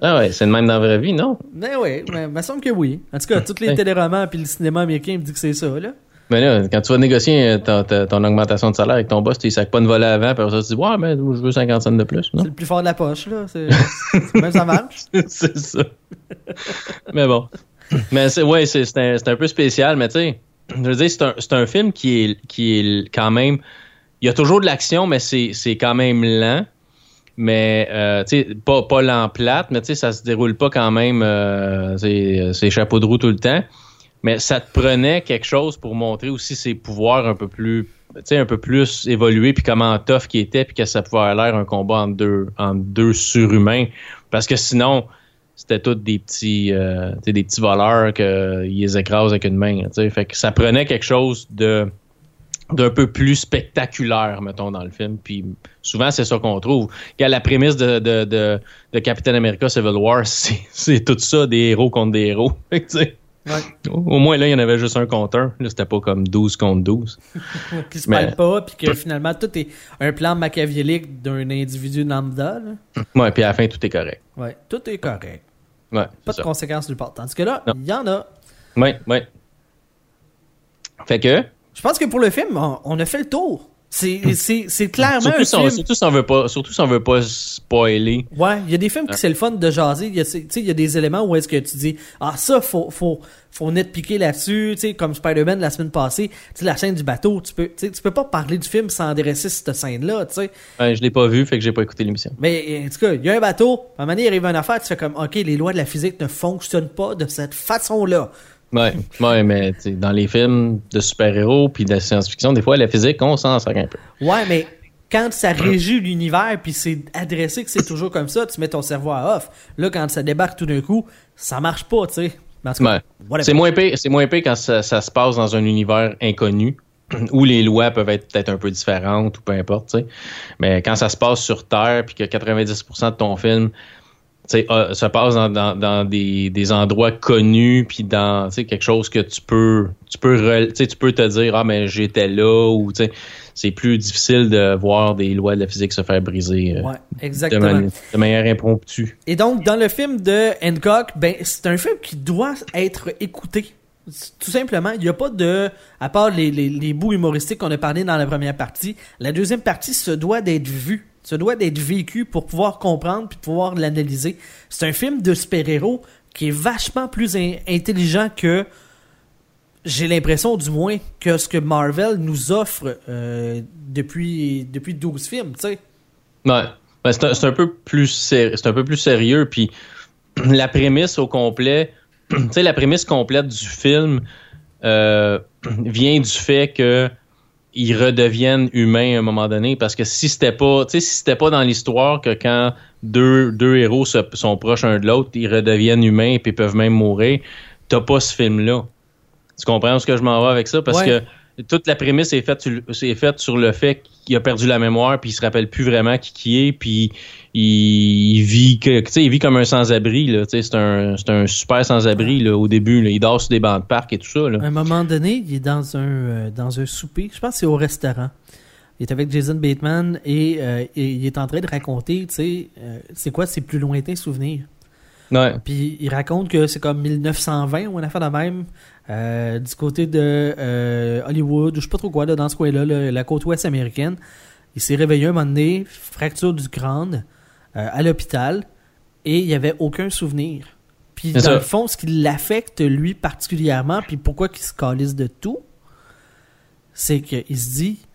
Ah ouais, c'est le même dans la vraie vie, non? Ben oui, mais il me semble que oui. En tout cas, tous les téléromans puis le cinéma américain me dit que c'est ça, là. Mais là, quand tu vas négocier euh, ton, ta- ton augmentation de salaire avec ton boss, tu sacs pas une volée avant, puis ça, tu dis, ouais, mais je veux 50 cents de plus? C'est le plus fort de la poche, là. C'est, même ça marche. c'est ça. mais bon. Mais c'est ouais, c'est un, un peu spécial, mais tu sais, je veux dire, c'est un, un film qui est, qui est quand même. Il y a toujours de l'action, mais c'est quand même lent. Mais, euh, tu sais, pas, pas lent plate, mais tu sais, ça se déroule pas quand même. Euh, c'est c'est chapeau de roue tout le temps. Mais ça te prenait quelque chose pour montrer aussi ses pouvoirs un peu plus, un peu plus évolués, puis comment tough qu'il était, puis que ça pouvait avoir l'air un combat entre deux, entre deux surhumains. Parce que sinon, c'était tous des petits, euh, des petits voleurs qu'ils les écrasent avec une main. tu sais. Fait que ça prenait quelque chose de d'un peu plus spectaculaire, mettons, dans le film. Puis souvent, c'est ça qu'on trouve. Quand la prémisse de, de, de, de Captain America Civil War, c'est tout ça, des héros contre des héros. Ouais. au moins, là, il y en avait juste un contre un. Là, c'était pas comme 12 contre 12. Qui se Mais- pas, puis que finalement, tout est un plan machiavélique d'un individu lambda, là. Ouais, puis à la fin, tout est correct. Ouais, tout est correct. Ouais, Pas de ça. conséquences nulle part. Tandis que là, il y en a. Ouais, ouais. Fait que, Je pense que pour le film, on, on a fait le tour. C'est, clairement surtout un film. surtout si on veut pas, surtout si on veut pas spoiler. Ouais, il y a des films qui c'est le fun de jaser. Il y a, tu sais, il y a des éléments où est-ce que tu dis, ah, ça, faut, faut, faut netpiquer là-dessus, tu sais, comme Spider-Man la semaine passée, tu sais, la scène du bateau, tu peux, tu peux pas parler du film sans adresser cette scène-là, tu sais. Ouais, je l'ai pas vu, fait que j'ai pas écouté l'émission. Mais, en tout cas, il y a un bateau, à un moment donné, il arrive une affaire, tu fais comme, ok, les lois de la physique ne fonctionnent pas de cette façon-là. Ouais, ouais, mais dans les films de super-héros puis de science-fiction, des fois, la physique, on s'en sort un peu. Ouais, mais quand ça régit l'univers puis c'est adressé que c'est toujours comme ça, tu mets ton cerveau à off. Là, quand ça débarque tout d'un coup, ça marche pas, tu sais. C'est moins pire, c'est moins pire quand ça, ça se passe dans un univers inconnu. où les lois peuvent être peut-être un peu différentes ou peu importe, tu sais. Mais quand ça se passe sur Terre, puis que 90% de ton film euh, se passe dans, dans, dans des, des, endroits connus, puis dans quelque chose que tu peux, tu peux, tu peux te dire, ah, mais j'étais là, ou c'est plus difficile de voir des lois de la physique se faire briser euh, ouais, exactement. De, manière impromptue. Et donc, dans le film de Hancock, ben, c'est un film qui doit être écouté. Tout simplement, il n'y a pas de, à part les, les, les bouts humoristiques qu'on a parlé dans la première partie, la deuxième partie se doit d'être vue ça doit d'être vécu pour pouvoir comprendre puis pouvoir l'analyser. C'est un film de super-héros qui est vachement plus intelligent que j'ai l'impression du moins que ce que Marvel nous offre euh, depuis depuis 12 films, tu sais. Ouais. Ben, c'est un, peu plus c'est un peu plus sérieux puis la prémisse au complet, tu sais la prémisse complète du film euh, vient du fait que ils redeviennent humains à un moment donné parce que si c'était pas tu sais si c'était pas dans l'histoire que quand deux, deux héros sont proches un de l'autre ils redeviennent humains et puis peuvent même mourir t'as pas ce film là tu comprends ce que je m'en vais avec ça? Parce que toute la prémisse est faite, faite sur le fait qu'il a perdu la mémoire puis il se rappelle plus vraiment qui qui est puis il, vit vit comme un sans-abri c'est un un super sans-abri au début là. il dort sur des bancs de parc et tout ça à un moment donné il est dans un euh, dans un souper. Je pense que c'est au restaurant. Il est avec Jason Bateman et, euh, il est en train de raconter tu sais euh, c'est quoi ses plus lointains souvenirs? Ouais. Puis il raconte que c'est comme 1920 ou une affaire de même. Euh, du côté de euh, Hollywood, je sais pas trop quoi, dans ce coin-là, la côte ouest américaine. Il s'est réveillé un moment donné, fracture du crâne, euh, à l'hôpital, et il n'y avait aucun souvenir. Puis dans le fond, ce qui l'affecte lui particulièrement, puis pourquoi il se calisse de tout, c'est qu'il se dit, tu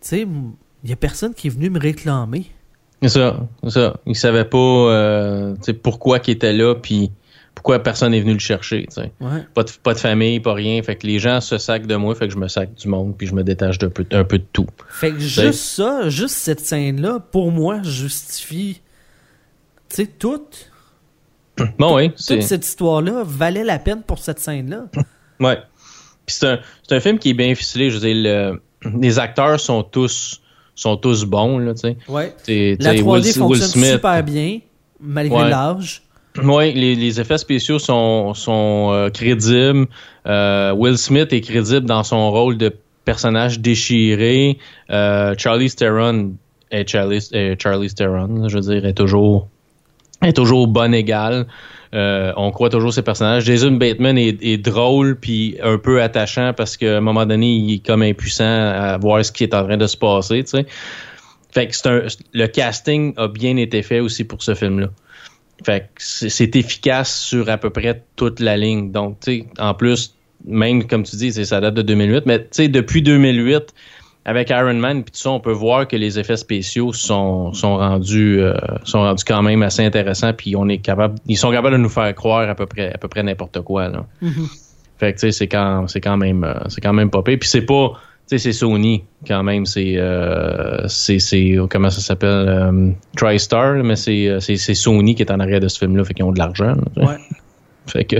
sais, il n'y a personne qui est venu me réclamer. C'est ça, c'est ça. Il savait pas pourquoi il était là, puis pourquoi personne n'est venu le chercher. Pas, de, pas de famille, pas rien. Fait que les gens se sacent de moi, fait que je me sac du monde, puis je me détache d'un peu, un peu de tout. Fait que juste ça, juste cette scène-là, pour moi, justifie, tu sais, tout. Bon, oui. Toute cette histoire-là valait la peine pour cette scène-là. ouais. Puis c'est un, un, film qui est bien ficelé. Je veux dire, les acteurs sont tous sont tous bons, là, tu sais. Ouais. La 3D fonctionne super bien, malgré l'âge. Oui, les, les, effets spéciaux sont, sont euh, crédibles. Euh, Will Smith est crédible dans son rôle de personnage déchiré. Euh, Charlie Theron est Charlie, Charlie Theron, je veux dire, est toujours est toujours bon égal. on croit toujours ses personnages. Jason Bateman est, drôle puis un peu attachant parce qu'à un moment donné, il est comme impuissant à voir ce qui est en train de se passer. Tu sais. Fait que le casting a bien été fait aussi pour ce film-là. Fait c'est efficace sur à peu près toute la ligne. Donc, tu en plus, même comme tu dis, ça date de 2008, mais depuis 2008, avec Iron Man puis tout ça, on peut voir que les effets spéciaux sont, sont rendus euh, sont rendus quand même assez intéressants puis on est capable ils sont capables de nous faire croire à peu près à peu près n'importe quoi là. Mm-hmm. Fait que tu sais c'est quand c'est quand même euh, c'est quand même pas Puis c'est pas c'est Sony quand même, c'est euh, c'est comment ça s'appelle euh, TriStar, mais euh, c'est c'est Sony qui est en arrière de ce film-là, fait qu'ils ont de l'argent. Ouais. Fait que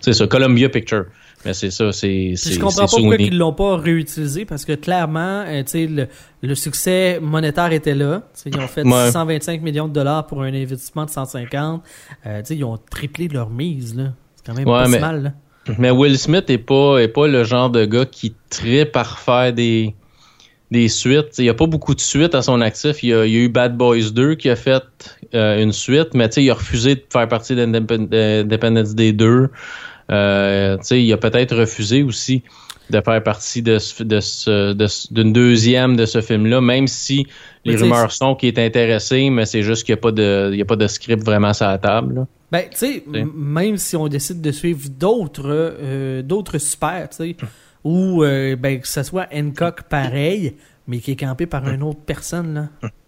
c'est ça, Columbia Picture. Mais c'est ça, c'est Je comprends pas pourquoi ils l'ont pas réutilisé parce que clairement, euh, le, le succès monétaire était là. ils ont fait 125 millions de dollars pour un investissement de 150. Euh, ils ont triplé leur mise. C'est quand même pas mal. Là. Mais Will Smith est pas, est pas le genre de gars qui tripe par faire des, des suites. Il n'y a pas beaucoup de suites à son actif. Il y a, eu Bad Boys 2 qui a fait euh, une suite, mais il a refusé de faire partie d'Independence Day 2. Euh, il a peut-être refusé aussi de faire partie de, de, d'une deuxième de ce film-là, même si les rumeurs sont qu'il est intéressé, mais c'est juste qu'il n'y a, pas de, il y a pas de script vraiment sur la table. Ben, tu sais, même si on décide de suivre d'autres euh, d'autres super, tu sais, ou euh, ben, que ce soit Hancock pareil, mais qui est campé par une autre personne, là.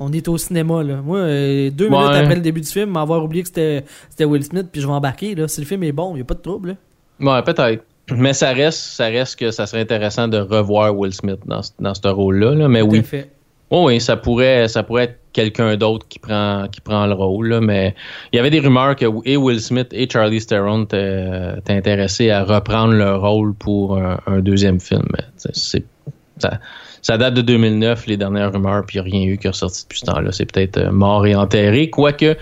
On est au cinéma, là. Moi, euh, deux minutes après le début du film, m'avoir oublié que c'était Will Smith, puis je vais embarquer, là. Si le film est bon, il n'y a pas de trouble, là. Ouais, peut-être. Mais ça reste, ça reste que ça serait intéressant de revoir Will Smith dans, dans ce rôle-là, là. Mais oui. Fait. Oh oui, ça pourrait, ça pourrait être quelqu'un d'autre qui prend, qui prend le rôle. mais il y avait des rumeurs que et Will Smith et Charlie Theron étaient intéressés à reprendre leur rôle pour un, deuxième film. C'est ça, ça date de 2009, les dernières rumeurs, puis il n'y a rien eu qui est ressorti depuis ce temps-là. C'est peut-être euh, mort et enterré. Quoique,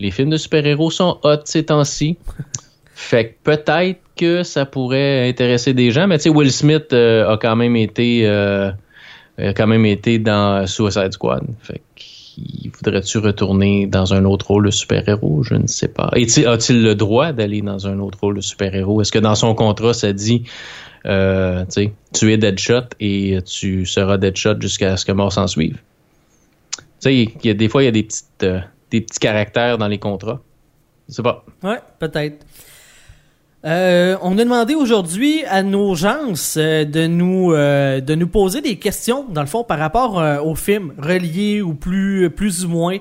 les films de super-héros sont hot ces temps-ci. Fait que peut-être que ça pourrait intéresser des gens, mais tu sais, Will Smith euh, a quand même été euh, a quand même été dans Suicide Squad. Fait qu'il voudrait-tu retourner dans un autre rôle de super-héros? Je ne sais pas. A-t-il le droit d'aller dans un autre rôle de super-héros? Est-ce que dans son contrat, ça dit euh, tu es Deadshot et tu seras Deadshot jusqu'à ce que mort s'en suive? Tu sais, des fois, il y a des petites euh, des petits caractères dans les contrats. Je sais pas. Ouais, peut-être. Euh, on a demandé aujourd'hui à nos gens euh, de nous euh, de nous poser des questions dans le fond par rapport au film reliés ou plus plus ou moins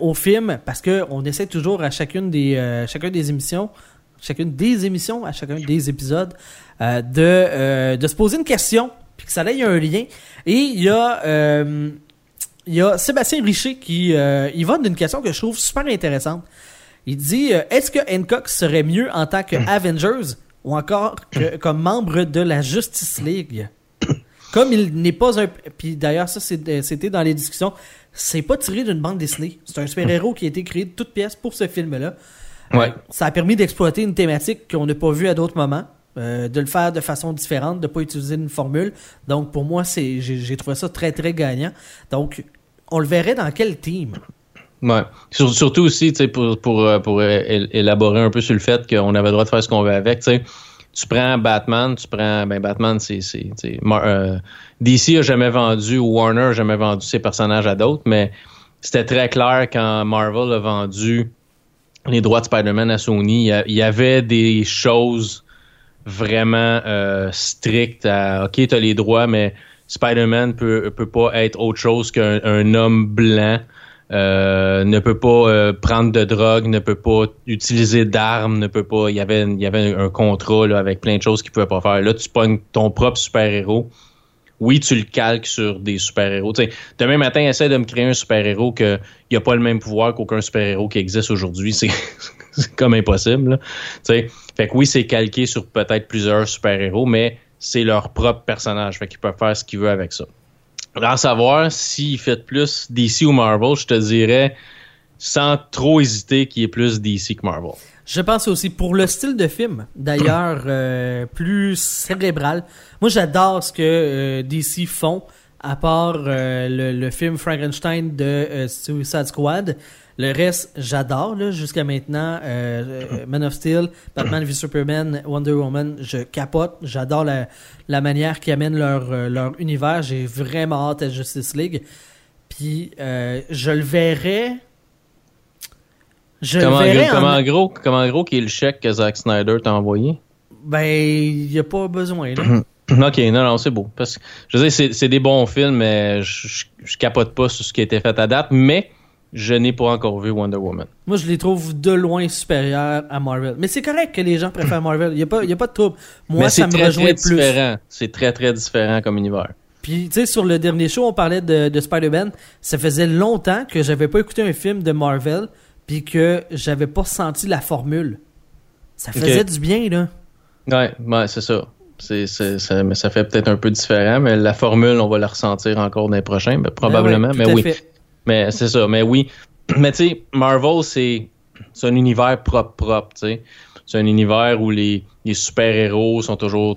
au film parce que on essaie toujours à chacune des chacune des émissions chacune des émissions à chacun des épisodes de de se poser une question puis que ça ait un lien. Et il y a il y a Sébastien Richer qui il va d'une question que je trouve super intéressante il dit euh, Est-ce que Hancock serait mieux en tant que Avengers ou encore que, comme membre de la Justice League? Comme il n'est pas un. Puis d'ailleurs, ça, c'était dans les discussions. C'est pas tiré d'une bande dessinée. C'est un super-héros qui a été créé de toutes pièces pour ce film-là. Ouais. ça a permis d'exploiter une thématique qu'on n'a pas vue à d'autres moments. Euh, de le faire de façon différente, de ne pas utiliser une formule. Donc pour moi, c'est j'ai trouvé ça très très gagnant. Donc on le verrait dans quel team? Ouais. surtout aussi, tu sais, pour, pour, euh, pour élaborer un peu sur le fait qu'on avait le droit de faire ce qu'on veut avec, tu sais. Tu prends Batman, tu prends. Ben, Batman, c'est. Euh, DC a jamais vendu, Warner a jamais vendu ses personnages à d'autres, mais c'était très clair quand Marvel a vendu les droits de Spider-Man à Sony. Il y avait des choses vraiment euh, strictes à OK, tu as les droits, mais Spider-Man peut, peut pas être autre chose qu'un homme blanc euh, ne peut pas euh, prendre de drogue, ne peut pas utiliser d'armes, ne peut pas. Il y avait, un contrat avec plein de choses qu'il pouvait pas faire. Là, tu pognes ton propre super-héros. Oui, tu le calques sur des super-héros. Demain matin, essaie de me créer un super-héros qui n'a pas le même pouvoir qu'aucun super-héros qui existe aujourd'hui. C'est comme impossible. Fait que oui, c'est calqué sur peut-être plusieurs super-héros, mais c'est leur propre personnage. Fait qu'ils peuvent faire ce qu'ils veulent avec ça. À savoir s'il fait plus DC ou Marvel, je te dirais sans trop hésiter qu'il est plus DC que Marvel. Je pense aussi pour le style de film, d'ailleurs euh, plus cérébral. Moi, j'adore ce que euh, DC font, à part euh, le, film Frankenstein de Suicide Squad. Le reste, j'adore, jusqu'à maintenant. Euh, euh, Man of Steel, Batman v Superman, Wonder Woman, je capote. J'adore la, la manière qu'ils amènent leur, euh, leur univers. J'ai vraiment hâte à Justice League. Puis, je le verrai. Je comment, le verrai comment, en... gros, comment gros qui est le chèque que Zack Snyder t'a envoyé? Ben, il n'y a pas besoin, là. Ok, non, non, c'est beau. Parce que, je veux dire, c'est des bons films, mais je, je, capote pas sur ce qui a été fait à date. Mais je n'ai pas encore vu Wonder Woman. Moi, je les trouve de loin supérieurs à Marvel. Mais c'est correct que les gens préfèrent Marvel. Il n'y a, pas, a pas de trouble. Moi, ça me très, rejoint plus. C'est très, très différent comme univers. Puis, tu sais, sur le dernier show, on parlait de, de Spider-Man. Ça faisait longtemps que j'avais pas écouté un film de Marvel puis que j'avais pas senti la formule. Ça faisait du bien, là. Ouais, ouais c'est ça. C'est, ça, mais ça fait peut-être un peu différent, mais la formule, on va la ressentir encore dans les prochains, ben, probablement. mais oui. Mais c'est ça. Mais oui. Mais tu sais, Marvel, c'est un univers propre, propre, tu sais. C'est un univers où les, les super-héros sont toujours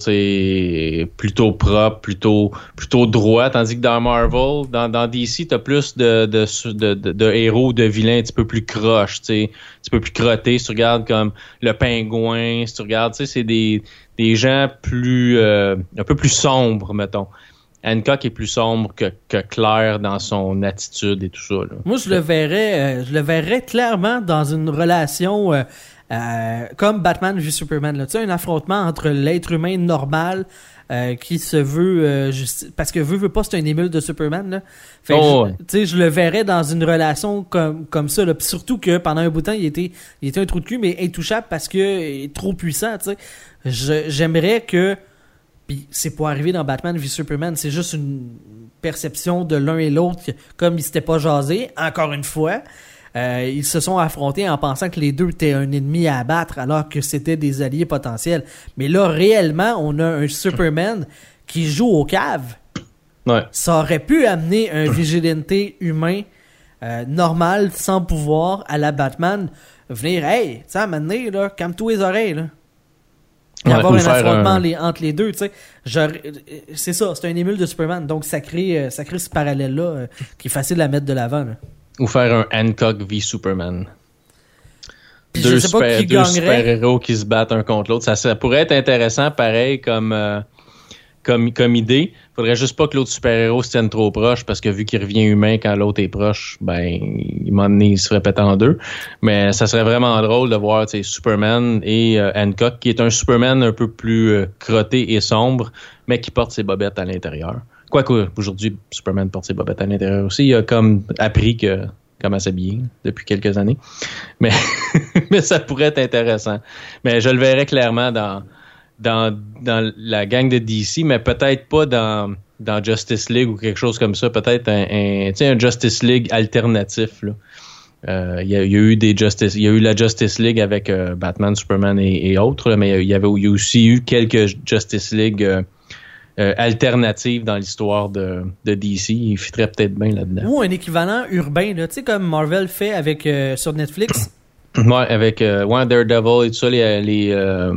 plutôt propres, plutôt, plutôt droits, tandis que dans Marvel, dans, dans DC, tu as plus de, de, de, de, héros, de vilains un petit peu plus croches, un petit peu plus crottés. Si tu regardes comme le pingouin, si tu regardes, c'est des, des gens plus euh, un peu plus sombres, mettons. Hancock est plus sombre que, que Claire dans son attitude et tout ça. Moi, je le verrais, euh, je le verrais clairement dans une relation euh, euh, comme Batman vu Superman. Tu sais, un affrontement entre l'être humain normal qui se veut parce que veut veut pas c'est un émule de Superman là. Fait oh, je, tu sais, je le verrais dans une relation comme comme ça là. surtout que pendant un bout de temps il était il était un trou de cul mais intouchable parce que il est trop puissant. Tu sais, j'aimerais que puis c'est pas arrivé dans Batman v Superman, c'est juste une perception de l'un et l'autre, comme ils s'étaient pas jasés, encore une fois. Euh, ils se sont affrontés en pensant que les deux étaient un ennemi à abattre alors que c'était des alliés potentiels. Mais là, réellement, on a un Superman qui joue au cave, Ouais. ça aurait pu amener un vigilante humain euh, normal, sans pouvoir, à la Batman, venir, hey, tu sais, à un moment donné, là, calme-toi les oreilles, là. Ouais, avoir un affrontement un- les- entre les deux, tu sais. Euh, C'est ça, c'est un émule de Superman, donc ça crée, euh, ça crée ce parallèle-là euh, qui est facile à mettre de l'avant. Ou faire un Hancock v Superman. Puis deux je sais pas super- qui deux gagnerait. super-héros qui se battent un contre l'autre. Ça, ça pourrait être intéressant, pareil, comme, euh, comme, comme idée. Faudrait juste pas que l'autre super-héros se tienne trop proche, parce que vu qu'il revient humain quand l'autre est proche, ben, il m'en il se ferait péter en deux. Mais ça serait vraiment drôle de voir, Superman et euh, Hancock, qui est un Superman un peu plus euh, crotté et sombre, mais qui porte ses bobettes à l'intérieur. Quoique, aujourd'hui, Superman porte ses bobettes à l'intérieur aussi. Il a comme appris que comment s'habiller depuis quelques années. Mais, mais ça pourrait être intéressant. Mais je le verrais clairement dans, dans, dans la gang de DC, mais peut-être pas dans, dans Justice League ou quelque chose comme ça. Peut-être un, un, Justice League alternatif. Là. Euh, Il y, a, il y a eu des Justice, il y a eu la Justice League avec euh, Batman, Superman et, et autres, là, mais il y avait y a aussi eu quelques Justice League euh, alternatives dans l'histoire de, de DC. Il fitterait peut-être bien là-dedans. Ou un équivalent urbain, tu sais, comme Marvel fait avec sur Netflix. Ouais, avec ouais, Daredevil et tout ça, les, les euh,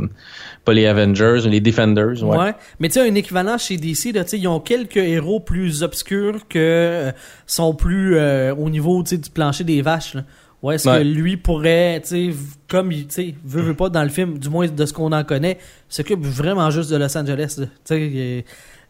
pas les Avengers, les Defenders, ouais. Ouais. Mais tu sais, un équivalent chez DC, là, tu sais, ils ont quelques héros plus obscurs que euh, sont plus euh, au niveau tu sais, du plancher des vaches. Là. Ouais, est-ce Ouais. que lui pourrait, tu sais, comme il, tu sais, veut, veut pas dans le film, du moins de ce qu'on en connaît, s'occupe vraiment juste de Los Angeles. Tu sais,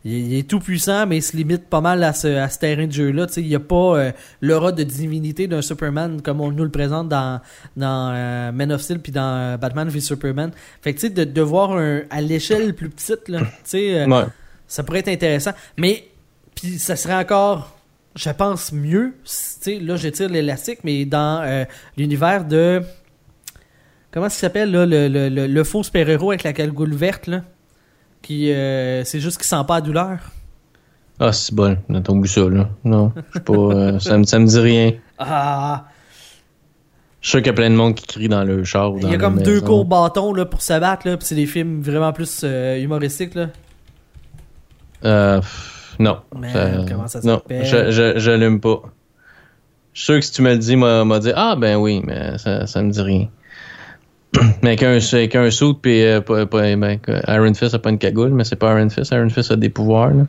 il est, il tout puissant, mais il se limite pas mal à ce, à ce terrain de jeu-là. Il n'y a pas euh, l'aura de divinité d'un Superman comme on nous le présente dans, dans euh, Man of Steel puis dans euh, Batman v Superman. Fait que tu sais, de, de voir un, à l'échelle plus petite, là, Ouais. ça pourrait être intéressant. Mais, puis ça serait encore, je pense, mieux, si- tu sais, là, j'étire l'élastique, mais dans l'univers de... Comment ça s'appelle, là, le, le, le, le faux super-héros avec la cagoule verte, là? Qui, euh, c'est juste qu'il sent pas la douleur. Ah, c'est bon, on oublié ça, là. Non, je pas, euh, ça, me, ça me dit rien. Ah! Je suis sûr qu'il y a plein de monde qui crie dans le char ou dans Il y a comme deux courts bâtons, là, pour se battre, là, puis c'est des films vraiment plus euh, humoristiques, là. Euh, non. Man, comment ça non, je, l'allume pas. Je suis sûr que si tu me le dis, m'a m'a dit Ah ben oui, mais ça, ça me dit rien. mais avec un, avec un suit puis euh, pas, pas- ben, Iron Fist a pas une cagoule, mais c'est pas Iron Fist. Iron Fist a des pouvoirs. Là.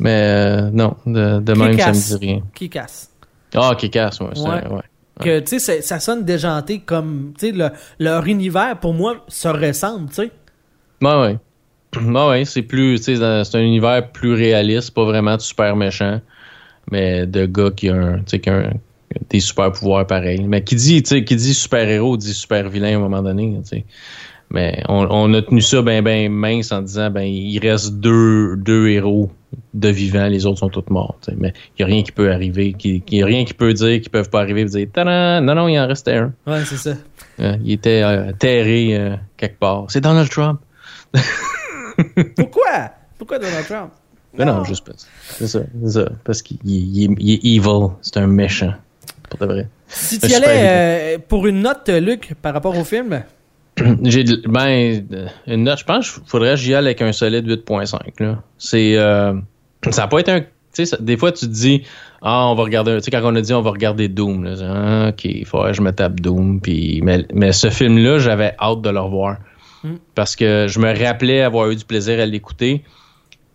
Mais euh, non, de, de même ça me dit rien. Qui casse. Ah, qui casse, ouais. Ouais. ouais. Que, tu sais, ça sonne déjanté comme, tu sais, le- leur univers, pour moi, se ressemble, tu sais. Ouais, ouais. Ouais, ouais, c'est plus, tu sais, c'est un univers plus réaliste, pas vraiment de super méchant, mais de gars qui ont, un- tu sais, qui ont un- des super pouvoirs pareils. Mais qui dit, qui dit super héros dit super vilain à un moment donné. Mais on, on a tenu ça ben ben mince en disant ben il reste deux, deux héros de vivants, les autres sont tous morts. Mais il y a rien qui peut arriver, qui, qui y a rien qui peut dire qu'ils peuvent pas arriver et dire Tadam! non non il en restait un. Ouais, c'est ça. Euh, il était euh, terré euh, quelque part. C'est Donald Trump. Pourquoi? Pourquoi Donald Trump? Mais non, juste parce. C'est ça, c'est ça. Parce qu'il il est, il est evil. C'est un méchant. Pour de vrai. Si Un tu y allais euh, pour une note, euh, Luc, par rapport au film, J'ai ben euh, une note, je pense qu'il faudrait que j'y aille avec un solide 8.5 là. C'est euh, ça a pas été un tu sais ça- des fois tu te dis ah on va regarder tu sais quand on a dit on va regarder Doom là, ah, OK, il faudrait que je me tape Doom puis mais mais ce film là, j'avais hâte de le revoir. Mm. Parce que je me rappelais avoir eu du plaisir à l'écouter.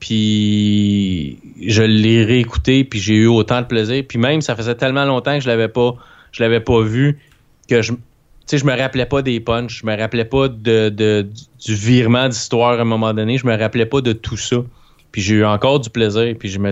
Puis je l'ai réécouté puis j'ai eu autant de plaisir puis même ça faisait tellement longtemps que je l'avais pas je l'avais pas vu que je tu sais, je me rappelais pas des punchs, je me rappelais pas de, de- du virement d'histoire à un moment donné, je me rappelais pas de tout ça. Puis j'ai eu encore du plaisir, puis je me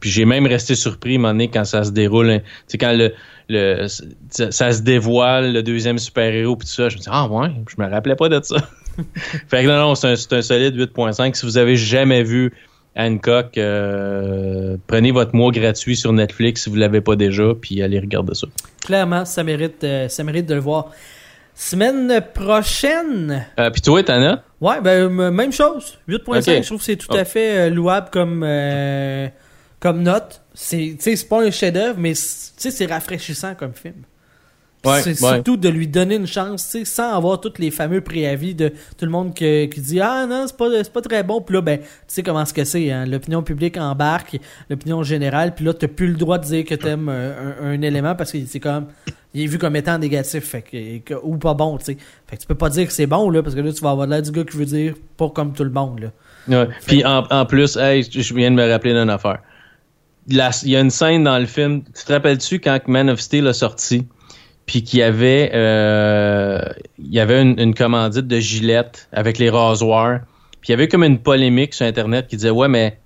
puis j'ai même resté surpris à un moment donné quand ça se déroule, hein. tu sais quand le, le ça, ça se dévoile le deuxième super-héros puis tout ça, je me dis ah ouais, je me rappelais pas de ça. fait que non non, c'est un, c'est un solide 8.5 si vous avez jamais vu Hancock, euh, prenez votre mois gratuit sur Netflix si vous l'avez pas déjà, puis allez regarder ça. clairement, ça mérite, euh, ça mérite de le voir. Semaine prochaine, Euh, puis toi, Tana? ouais, ben, même chose. 8.5, Ok. je trouve que c'est tout Oh. à fait euh, louable comme, comme note. C'est, pas un chef-d'œuvre, mais c'est rafraîchissant comme film. Ouais, c'est ouais. surtout de lui donner une chance, tu sais, sans avoir tous les fameux préavis de tout le monde que- qui dit ah non c'est pas pas très bon. Puis là ben tu sais comment ce que c'est, hein, l'opinion publique embarque, l'opinion générale. Puis là t'as plus le droit de dire que t'aimes un, un, un élément parce que c'est comme il est vu comme étant négatif, fait que, que- ou pas bon, tu sais. Fait que tu peux pas dire que c'est bon là parce que là tu vas avoir l'air du gars qui veut dire pas comme tout le monde là. Ouais. Puis en, en plus, hey, je viens de me rappeler d'une affaire. Il y a une scène dans le film. Tu te rappelles-tu quand Man of Steel a sorti, puis qu'il y avait, euh, il y avait une, une commandite de Gillette avec les rasoirs. Puis il y avait comme une polémique sur Internet qui disait ouais mais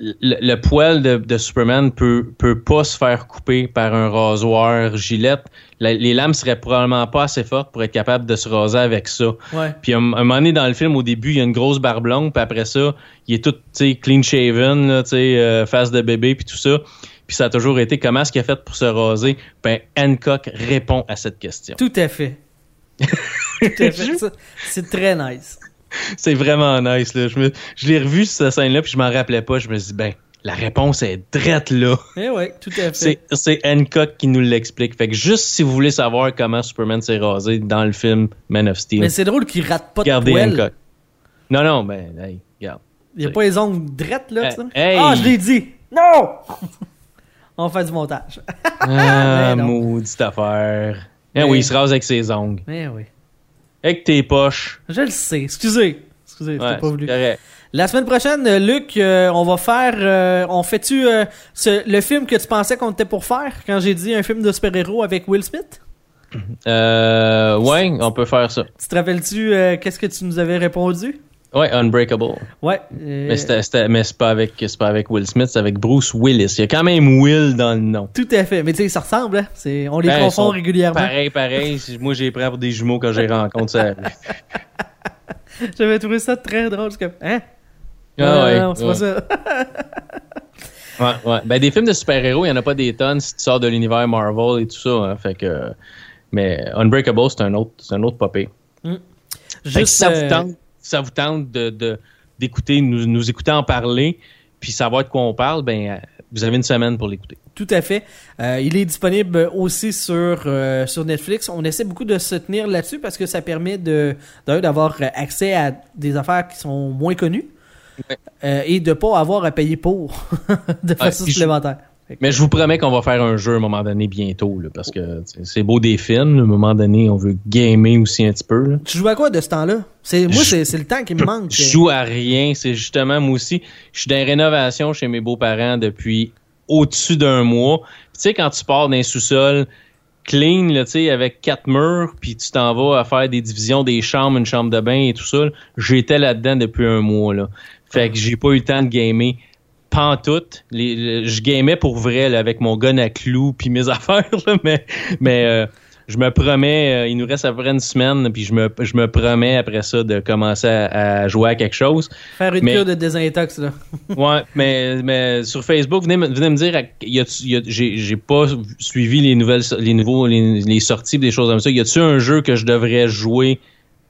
le, le poil de, de Superman peut peut pas se faire couper par un rasoir Gillette. La- les lames seraient probablement pas assez fortes pour être capable de se raser avec ça. Ouais. Puis un, un moment donné dans le film, au début, il y a une grosse barbe longue, puis après ça, il est tout, tu sais, clean shaven, là, tu sais, euh, face de bébé, puis tout ça. Puis ça a toujours été comment est-ce qu'il a fait pour se raser? Ben, Hancock répond à cette question. Tout à fait. Tout à fait. C'est très nice. C'est vraiment nice, là. Je, me- je l'ai revu, cette scène-là, puis je m'en rappelais pas. Je me suis dit, ben, la réponse est drette là. Eh ouais, tout à fait. C'est, Hancock qui nous l'explique. Fait que juste si vous voulez savoir comment Superman s'est rasé dans le film Man of Steel, Mais c'est drôle qu'il rate pas de regardez poil. Hancock. Non, non, ben, hey, regarde. Il n'y a pas les ongles drettes, là, hey! Ah, je l'ai dit! Non! On fait du montage. Ah, maudite affaire. Eh oui, il se rase avec ses ongles. Eh oui. Avec tes poches. Je le sais. Excusez. Excusez, c'était Ouais, pas voulu. correct. La semaine prochaine, euh, Luc, euh, on va faire... euh, on fait-tu euh, le film que tu pensais qu'on était pour faire quand j'ai dit un film de super-héros avec Will Smith? Euh, ouais, on peut faire ça. Tu te rappelles-tu qu'est-ce que tu nous avais répondu? Ouais, Unbreakable. Ouais. euh, Mais, c'était, c'était- mais c'est pas avec, c'est pas avec Will Smith, c'est avec Bruce Willis. Il y a quand même Will dans le nom. Tout à fait. Mais tu sais, ça ressemble, hein? C'est, on les Ben, confond régulièrement. Pareil, pareil. Moi, j'ai pris pour des jumeaux quand j'ai rencontré ça. J'avais trouvé ça très drôle. c'est comme, hein? Ah Non, ouais, non, c'est ouais. pas ça. Ouais, ouais. Ben, des films de super-héros, il y en a pas des tonnes si tu sors de l'univers Marvel et tout ça. hein. Fait que, mais Unbreakable, c'est un autre, c'est un autre popé. Fait que Juste, si ça euh, vous tente, si ça vous tente de, d'écouter, nous, nous écouter en parler, puis savoir de quoi on parle, ben, euh, vous avez une semaine pour l'écouter. Tout à fait. Euh, il est disponible aussi sur, euh, sur Netflix. On essaie beaucoup de se tenir là-dessus parce que ça permet de d'avoir accès à des affaires qui sont moins connues Ouais. euh, et de pas avoir à payer pour de façon supplémentaire. Mais je vous promets qu'on va faire un jeu à un moment donné bientôt, là, parce que c'est beau des films. À un moment donné, on veut gamer aussi un petit peu. là. Tu joues à quoi de ce temps-là? C'est, moi, c'est, le temps qui me manque. Je joue à rien. C'est justement, moi aussi, je suis dans les rénovations chez mes beaux-parents depuis au-dessus d'un mois. Tu sais, quand tu pars d'un sous-sol clean, là, tu sais, avec quatre murs, puis tu t'en vas à faire des divisions des chambres, une chambre de bain et tout ça, j'étais là-dedans depuis un mois. Là. Fait que j'ai pas eu le temps de gamer. Pantoute. Les, le- je gamais pour vrai là, avec mon gun à clous puis mes affaires, là, mais, mais euh, je me promets, euh, il nous reste à peu près une semaine, puis je me, je me promets après ça de commencer à, à jouer à quelque chose. Faire une mais- cure de désintox, là. Ouais, mais, mais sur Facebook, venez, me- venez me dire, à- y a-tu- y a- j'ai j'ai pas suivi les nouvelles, les nouveaux, les, les sorties, des choses comme ça. Y a-tu un jeu que je devrais jouer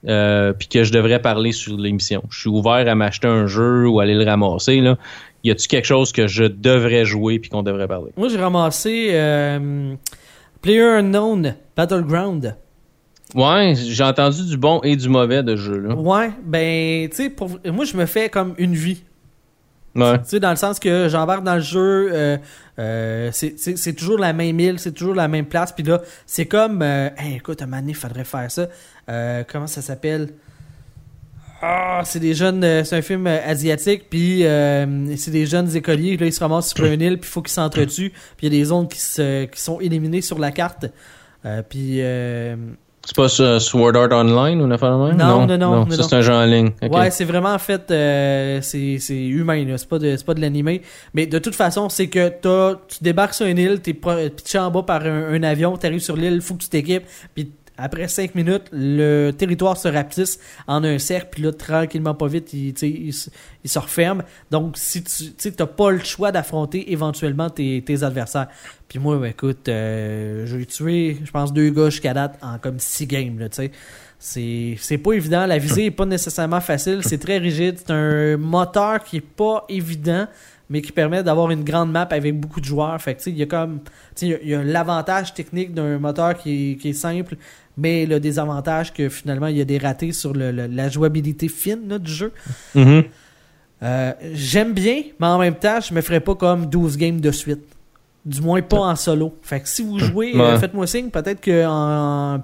euh, puis que je devrais parler sur l'émission? Je suis ouvert à m'acheter un jeu ou aller le ramasser là. Y a-tu quelque chose que je devrais jouer puis qu'on devrait parler? Moi, j'ai ramassé euh, Player Unknown Battleground. Ouais, j'ai entendu du bon et du mauvais de jeu là. Ouais, ben, tu sais, pour... moi, je me fais comme une vie. Ouais. Tu sais, dans le sens que j'embarque dans le jeu, euh, euh, c'est- toujours la même île, c'est toujours la même place. Puis là, c'est comme, euh, hey, écoute, à un moment donné, faudrait faire ça. Comment ça s'appelle? Ah, c'est des jeunes, euh, c'est un film euh, asiatique, puis euh, c'est des jeunes écoliers. Là, ils se ramassent sur une île, puis il faut qu'ils s'entretuent. Puis il y a des zones qui, se, qui sont éliminées sur la carte. Euh, puis euh, C'est pas Sword Art Online ou une affaire même? Non, non, non, non, ça, non. c'est un jeu en ligne. Ouais, c'est vraiment en fait, euh, c'est c'est humain. C'est pas de, c'est pas de l'animé. Mais de toute façon, c'est que t'as, tu débarques sur une île, t'es pro- pitché en bas par un, un avion, t'arrives sur l'île, faut que tu t'équipes, puis après 5 minutes, le territoire se rapetisse en un cercle, puis là, tranquillement, pas vite, il, il, se- il se referme. Donc, si tu t'as pas le choix d'affronter éventuellement tes, tes adversaires. Puis moi, ben, écoute, euh, j'ai tué, je pense, deux gars jusqu'à date en comme 6 games, là, tu sais. c'est pas évident. La visée est pas nécessairement facile. C'est très rigide. C'est un moteur qui est pas évident, mais qui permet d'avoir une grande map avec beaucoup de joueurs. Fait que, il y a comme, il y a- a, l'avantage technique d'un moteur qui qui est simple, mais le désavantage que finalement il y a des ratés sur le- le- la jouabilité fine là, du jeu. Mhm. Euh, J'aime bien, mais en même temps, je me ferais pas comme 12 games de suite. Du moins pas en solo. Fait que si vous jouez, Ouais. euh, faites-moi signe. Peut-être que en,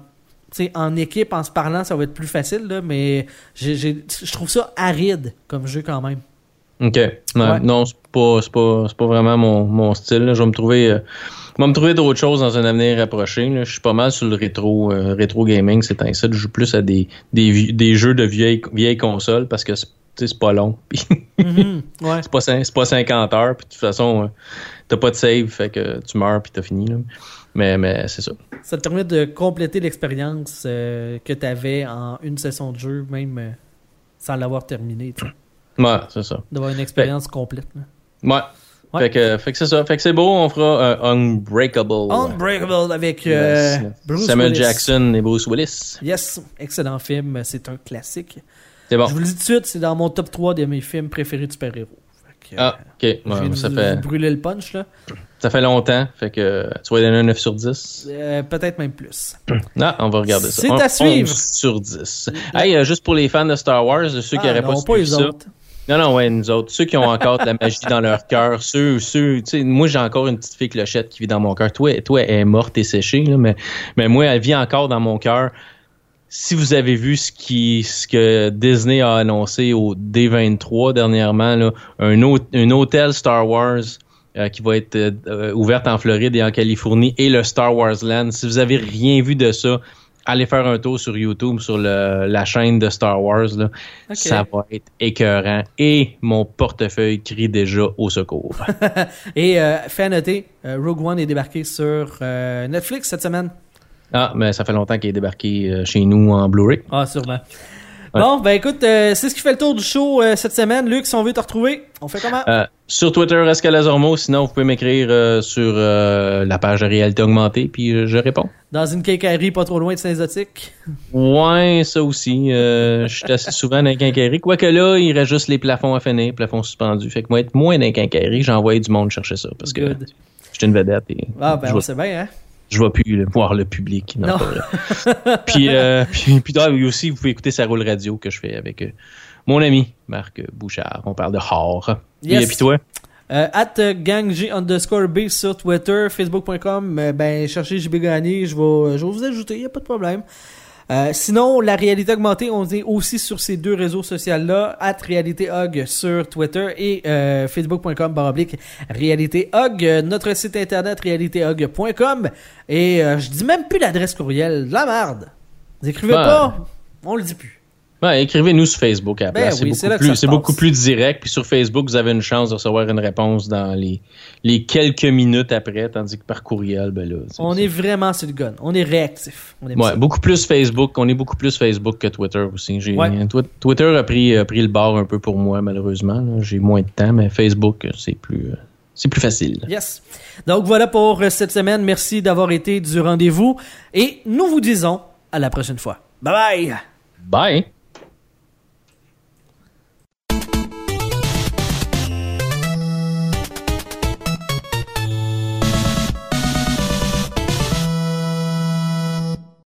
en équipe, en se parlant, ça va être plus facile, là, mais je trouve ça aride comme jeu quand même. OK. Ouais, Ouais. Non, c'est pas, c'est pas, c'est pas vraiment mon, mon style. là. Je vais me trouver, euh, je vais me trouver d'autres choses dans un avenir rapproché. là. Je suis pas mal sur le rétro, euh, rétro gaming. C'est un Je joue plus à des, des, jeux de vieilles, vieilles consoles parce que c'est pas long. Mhm. Ouais. c'est pas, cin- c'est pas 50 heures. Puis de toute façon, euh, t'as pas de save. Fait que tu meurs puis t'as fini. là. Mais, mais c'est ça. Ça te permet de compléter l'expérience euh, que tu avais en une session de jeu, même euh, sans l'avoir terminé. tu sais. Ouais, c'est ça. D'avoir une expérience complète. là. Ouais. Ouais. Fait que, fait que c'est ça. Fait que c'est beau. On fera un Unbreakable. Unbreakable avec euh. Bruce Samuel Willis. Jackson et Bruce Willis. Yes, excellent film. C'est un classique. C'est bon. Je vous le dis tout de suite, c'est dans mon top 3 de mes films préférés de super-héros. Ah, ok. euh, Ouais, de ça, fait, brûler le punch, là. ça fait longtemps. Fait que tu vas donner un 9 sur 10. Euh, Peut-être même plus. Non, on va regarder ça. C'est à suivre. 11 sur 10. Hey, euh, juste pour les fans de Star Wars, ceux qui Ah, n'auraient non, pas suivi ça. autres. Non, non, ouais, nous autres. Ceux qui ont encore de la magie dans leur cœur. Ceux, ceux, tu sais, moi, j'ai encore une petite fille clochette qui vit dans mon cœur. Toi, toi, elle est morte et séchée, là, mais, mais moi, elle vit encore dans mon cœur. Si vous avez vu ce qui, ce que Disney a annoncé au D23 dernièrement, là, un, hô- un hôtel Star Wars euh, qui va être euh, ouvert en Floride et en Californie et le Star Wars Land. Si vous avez rien vu de ça, allez faire un tour sur YouTube, sur le- la chaîne de Star Wars. Là. Ça va être écœurant. Et mon portefeuille crie déjà au secours. Et euh, fait à noter, euh, Rogue One est débarqué sur euh, Netflix cette semaine. ah, mais ça fait longtemps qu'il est débarqué euh, chez nous en Blu-ray. Ah, sûrement. Bon, ben écoute, euh, c'est ce qui fait le tour du show euh, cette semaine. Luc, si on veut te retrouver, on fait comment? Euh, sur Twitter, Escalazormo. Sinon, vous pouvez m'écrire sur la page de réalité augmentée, puis je réponds. Dans une quincaillerie pas trop loin de Saint-Zotique. Ouais, ça aussi. Je suis assez souvent dans les quincailleries. Quoique là, il reste juste les plafonds à finir, plafonds suspendus. Fait que moi, être moins dans les quincailleries, j'ai envoyé du monde chercher ça. Parce que Good. j'étais une vedette et Ah, ben on sait bien, hein? Je vais plus le- voir le public. Non, Non. pas vrai. puis, euh, puis, puis oui, aussi, vous pouvez écouter sa roule radio que je fais avec euh, mon ami Marc Bouchard. On parle de. Yes. Et puis toi? Euh, at gangg underscore B sur Twitter, facebook.com, ben cherchez JB Gagné, je vais, je vais vous ajouter, y a pas de problème. Euh, sinon, la réalité augmentée, on est aussi sur ces deux réseaux sociaux-là, at réalitéhog sur Twitter et euh, facebook.com baroblique réalitéhog, euh, notre site internet réalitéhog.com et euh, je dis même plus l'adresse courriel, de la merde. Vous écrivez Ben. pas, on le dit plus. Ouais, écrivez-nous sur Facebook à la Ben place. oui, c'est beaucoup, plus, beaucoup direct. Puis sur Facebook, vous avez une chance de recevoir une réponse dans les, les quelques minutes après, tandis que par courriel, ben là. On est vraiment sur le gun, on est réactif. On aime Ouais, beaucoup plus Facebook. On est beaucoup plus Facebook que Twitter aussi. Ouais. Twitter a pris, a pris le bord un peu pour moi, malheureusement. J'ai moins de temps, mais Facebook, c'est plus, euh, c'est plus facile. Yes. Donc voilà pour euh, cette semaine. Merci d'avoir été du rendez-vous. Et nous vous disons à la prochaine fois. Bye bye! Bye!